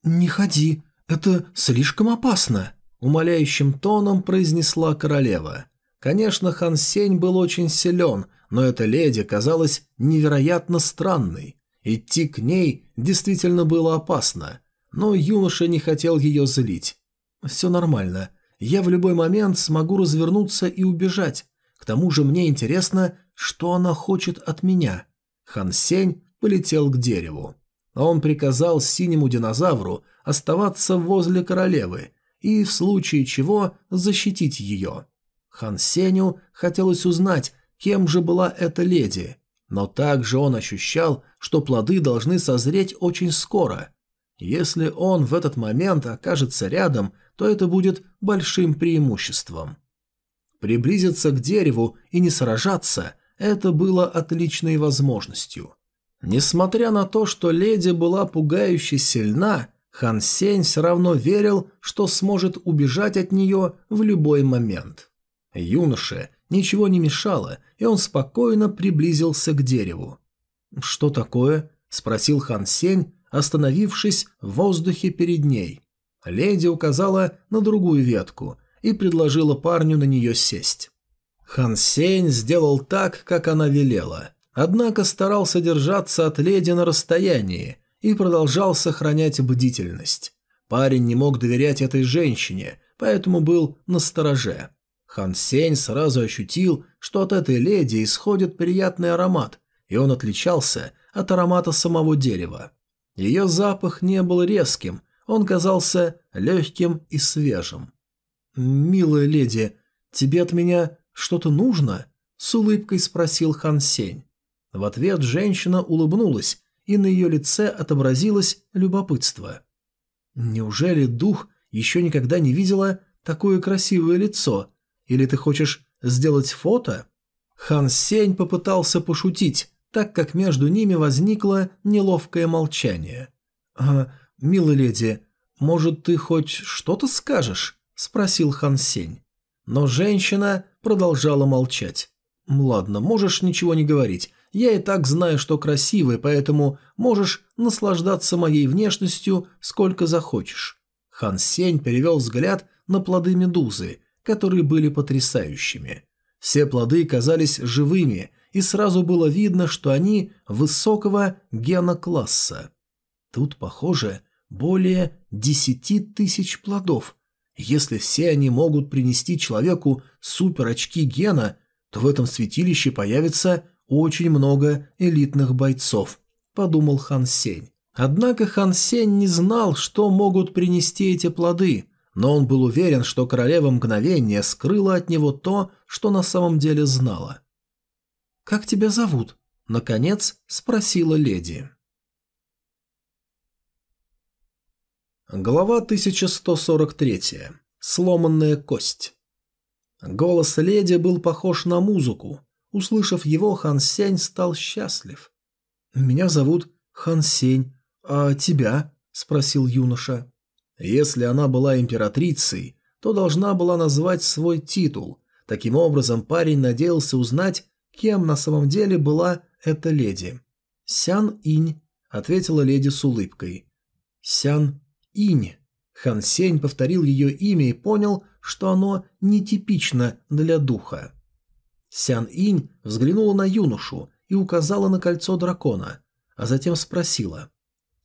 «Не ходи, это слишком опасно», – умоляющим тоном произнесла королева. Конечно, Хан Сень был очень силен, но эта леди казалась невероятно странной. Идти к ней действительно было опасно, но юноша не хотел ее злить. «Все нормально. Я в любой момент смогу развернуться и убежать. К тому же мне интересно, что она хочет от меня». Хан Сень полетел к дереву. Он приказал синему динозавру оставаться возле королевы и, в случае чего, защитить ее. Хан Сеню хотелось узнать, кем же была эта леди, но также он ощущал, что плоды должны созреть очень скоро. Если он в этот момент окажется рядом, то это будет большим преимуществом. Приблизиться к дереву и не сражаться – это было отличной возможностью. Несмотря на то, что леди была пугающе сильна, Хан Сень все равно верил, что сможет убежать от нее в любой момент. Юноше ничего не мешало, и он спокойно приблизился к дереву. «Что такое?» – спросил Хан Сень, остановившись в воздухе перед ней. Леди указала на другую ветку и предложила парню на нее сесть. Хан Сень сделал так, как она велела, однако старался держаться от леди на расстоянии и продолжал сохранять бдительность. Парень не мог доверять этой женщине, поэтому был настороже. Хан Сень сразу ощутил, что от этой леди исходит приятный аромат, и он отличался от аромата самого дерева. Ее запах не был резким, он казался легким и свежим. «Милая леди, тебе от меня что-то нужно?» – с улыбкой спросил Хан Сень. В ответ женщина улыбнулась, и на ее лице отобразилось любопытство. «Неужели дух еще никогда не видела такое красивое лицо? Или ты хочешь сделать фото?» Хан Сень попытался пошутить, так как между ними возникло неловкое молчание. «А, милая леди, может, ты хоть что-то скажешь?» – спросил Хан Сень. Но женщина продолжала молчать. «Ладно, можешь ничего не говорить. Я и так знаю, что красивый, поэтому можешь наслаждаться моей внешностью сколько захочешь». Хан Сень перевел взгляд на плоды медузы, которые были потрясающими. Все плоды казались живыми, и сразу было видно, что они высокого генокласса. Тут, похоже, более десяти тысяч плодов. Если все они могут принести человеку супер-очки гена, то в этом святилище появится очень много элитных бойцов, подумал Хан Сень. Однако Хан Сень не знал, что могут принести эти плоды, но он был уверен, что королева мгновения скрыла от него то, что на самом деле знала. «Как тебя зовут?» – наконец спросила леди. Глава 1143. Сломанная кость. Голос леди был похож на музыку. Услышав его, Хан Сень стал счастлив. «Меня зовут Хан Сень, а тебя?» – спросил юноша. Если она была императрицей, то должна была назвать свой титул. Таким образом, парень надеялся узнать, кем на самом деле была эта леди. «Сян Инь», – ответила леди с улыбкой. «Сян Инь. Хан Сень повторил ее имя и понял, что оно нетипично для духа. Сян Инь взглянула на юношу и указала на кольцо дракона, а затем спросила.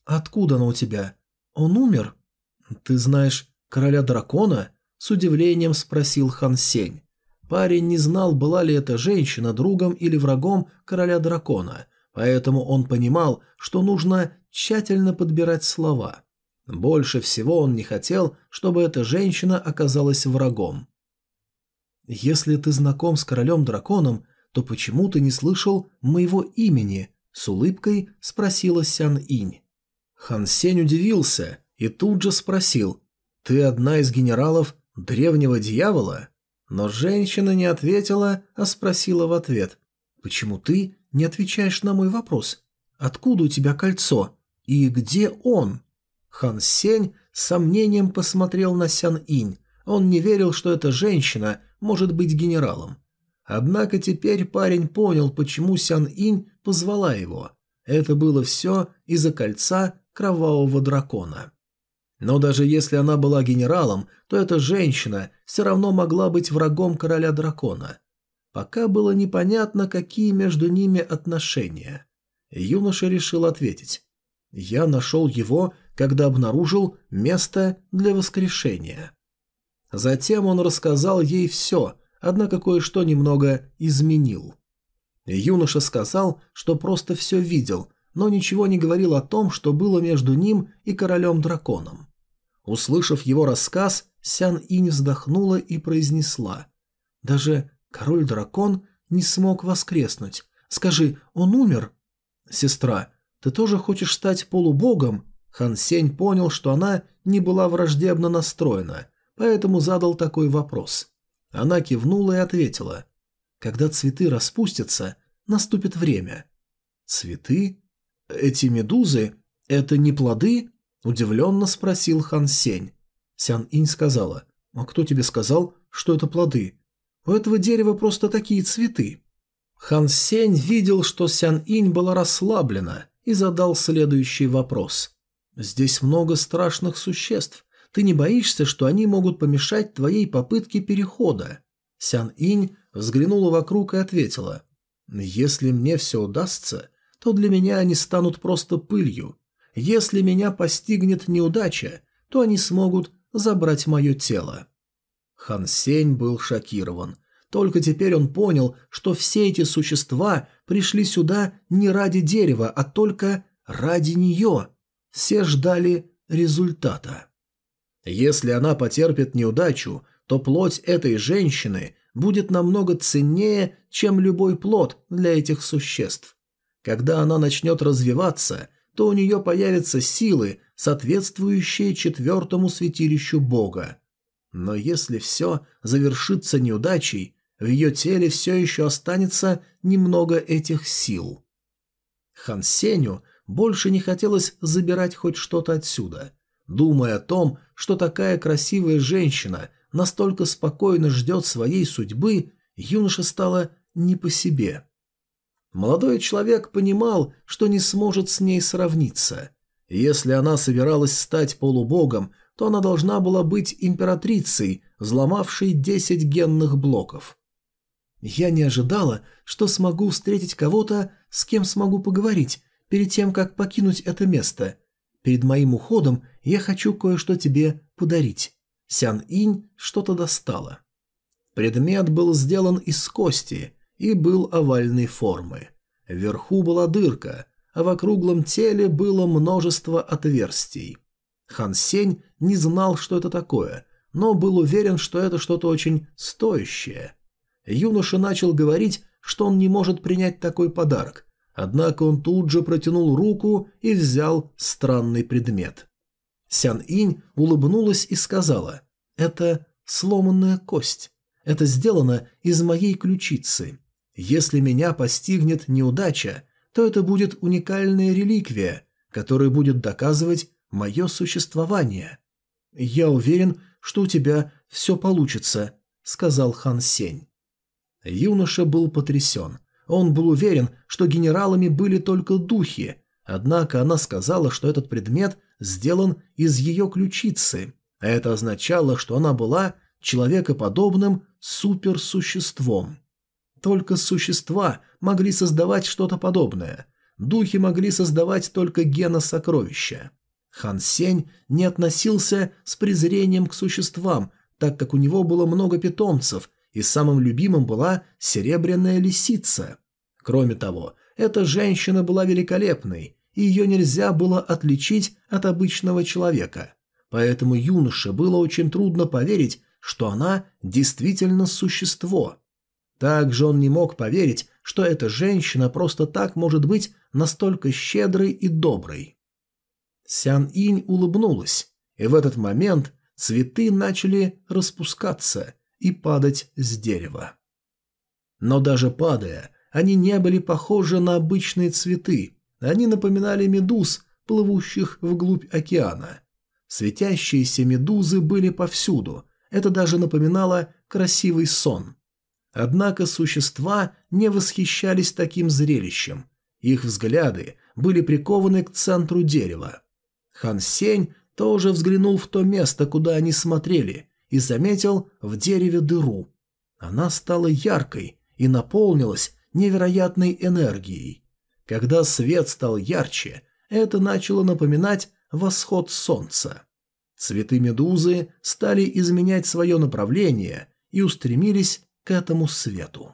«Откуда оно у тебя? Он умер?» «Ты знаешь короля дракона?» – с удивлением спросил Хан Сень. Парень не знал, была ли эта женщина другом или врагом короля дракона, поэтому он понимал, что нужно тщательно подбирать слова – больше всего он не хотел, чтобы эта женщина оказалась врагом. «Если ты знаком с королем-драконом, то почему ты не слышал моего имени?» – с улыбкой спросила Сян Инь. Хан Сень удивился и тут же спросил, «Ты одна из генералов древнего дьявола?» Но женщина не ответила, а спросила в ответ, «Почему ты не отвечаешь на мой вопрос? Откуда у тебя кольцо? И где он?» Хан Сень с сомнением посмотрел на Сян Инь. Он не верил, что эта женщина может быть генералом. Однако теперь парень понял, почему Сян Инь позвала его. Это было все из-за кольца кровавого дракона. Но даже если она была генералом, то эта женщина все равно могла быть врагом короля дракона. Пока было непонятно, какие между ними отношения. Юноша решил ответить. «Я нашел его когда обнаружил место для воскрешения. Затем он рассказал ей все, однако кое-что немного изменил. Юноша сказал, что просто все видел, но ничего не говорил о том, что было между ним и королем-драконом. Услышав его рассказ, Сян Инь вздохнула и произнесла. «Даже король-дракон не смог воскреснуть. Скажи, он умер?» «Сестра, ты тоже хочешь стать полубогом?» Хан Сень понял, что она не была враждебно настроена, поэтому задал такой вопрос. Она кивнула и ответила. «Когда цветы распустятся, наступит время». «Цветы? Эти медузы? Это не плоды?» – удивленно спросил Хан Сень. Сян Инь сказала. «А кто тебе сказал, что это плоды? У этого дерева просто такие цветы». Хан Сень видел, что Сян Инь была расслаблена и задал следующий вопрос. Здесь много страшных существ. Ты не боишься, что они могут помешать твоей попытке перехода?» Сян Инь взглянула вокруг и ответила. «Если мне все удастся, то для меня они станут просто пылью. Если меня постигнет неудача, то они смогут забрать мое тело». Хан Сень был шокирован. Только теперь он понял, что все эти существа пришли сюда не ради дерева, а только ради нее. Все ждали результата. Если она потерпит неудачу, то плоть этой женщины будет намного ценнее, чем любой плод для этих существ. Когда она начнет развиваться, то у нее появятся силы, соответствующие четвертому святилищу Бога. Но если все завершится неудачей, в ее теле все еще останется немного этих сил. Хан Сеню больше не хотелось забирать хоть что-то отсюда. Думая о том, что такая красивая женщина настолько спокойно ждет своей судьбы, юноша стало не по себе. Молодой человек понимал, что не сможет с ней сравниться. Если она собиралась стать полубогом, то она должна была быть императрицей, взломавшей 10 генных блоков. Я не ожидала, что смогу встретить кого-то, с кем смогу поговорить, перед тем, как покинуть это место. Перед моим уходом я хочу кое-что тебе подарить». Сян Инь что-то достала. Предмет был сделан из кости и был овальной формы. Вверху была дырка, а в округлом теле было множество отверстий. Хан Сень не знал, что это такое, но был уверен, что это что-то очень стоящее. Юноша начал говорить, что он не может принять такой подарок, Однако он тут же протянул руку и взял странный предмет. Сян-инь улыбнулась и сказала, «Это сломанная кость. Это сделано из моей ключицы. Если меня постигнет неудача, то это будет уникальная реликвия, которая будет доказывать мое существование. Я уверен, что у тебя все получится», — сказал Хан Сень. Юноша был потрясен. Он был уверен, что генералами были только духи, однако она сказала, что этот предмет сделан из ее ключицы, а это означало, что она была человекоподобным суперсуществом. Только существа могли создавать что-то подобное. Духи могли создавать только гена-сокровища. Хан Сень не относился с презрением к существам, так как у него было много питомцев, и самым любимым была серебряная лисица. Кроме того, эта женщина была великолепной, и ее нельзя было отличить от обычного человека. Поэтому юноше было очень трудно поверить, что она действительно существо. Также он не мог поверить, что эта женщина просто так может быть настолько щедрой и доброй. Сян Инь улыбнулась, и в этот момент цветы начали распускаться и падать с дерева. Но даже падая, они не были похожи на обычные цветы, они напоминали медуз, плывущих вглубь океана. Светящиеся медузы были повсюду, это даже напоминало красивый сон. Однако существа не восхищались таким зрелищем, их взгляды были прикованы к центру дерева. Хан Сень тоже взглянул в то место, куда они смотрели, и заметил в дереве дыру. Она стала яркой и наполнилась невероятной энергией. Когда свет стал ярче, это начало напоминать восход солнца. Цветы медузы стали изменять свое направление и устремились к этому свету.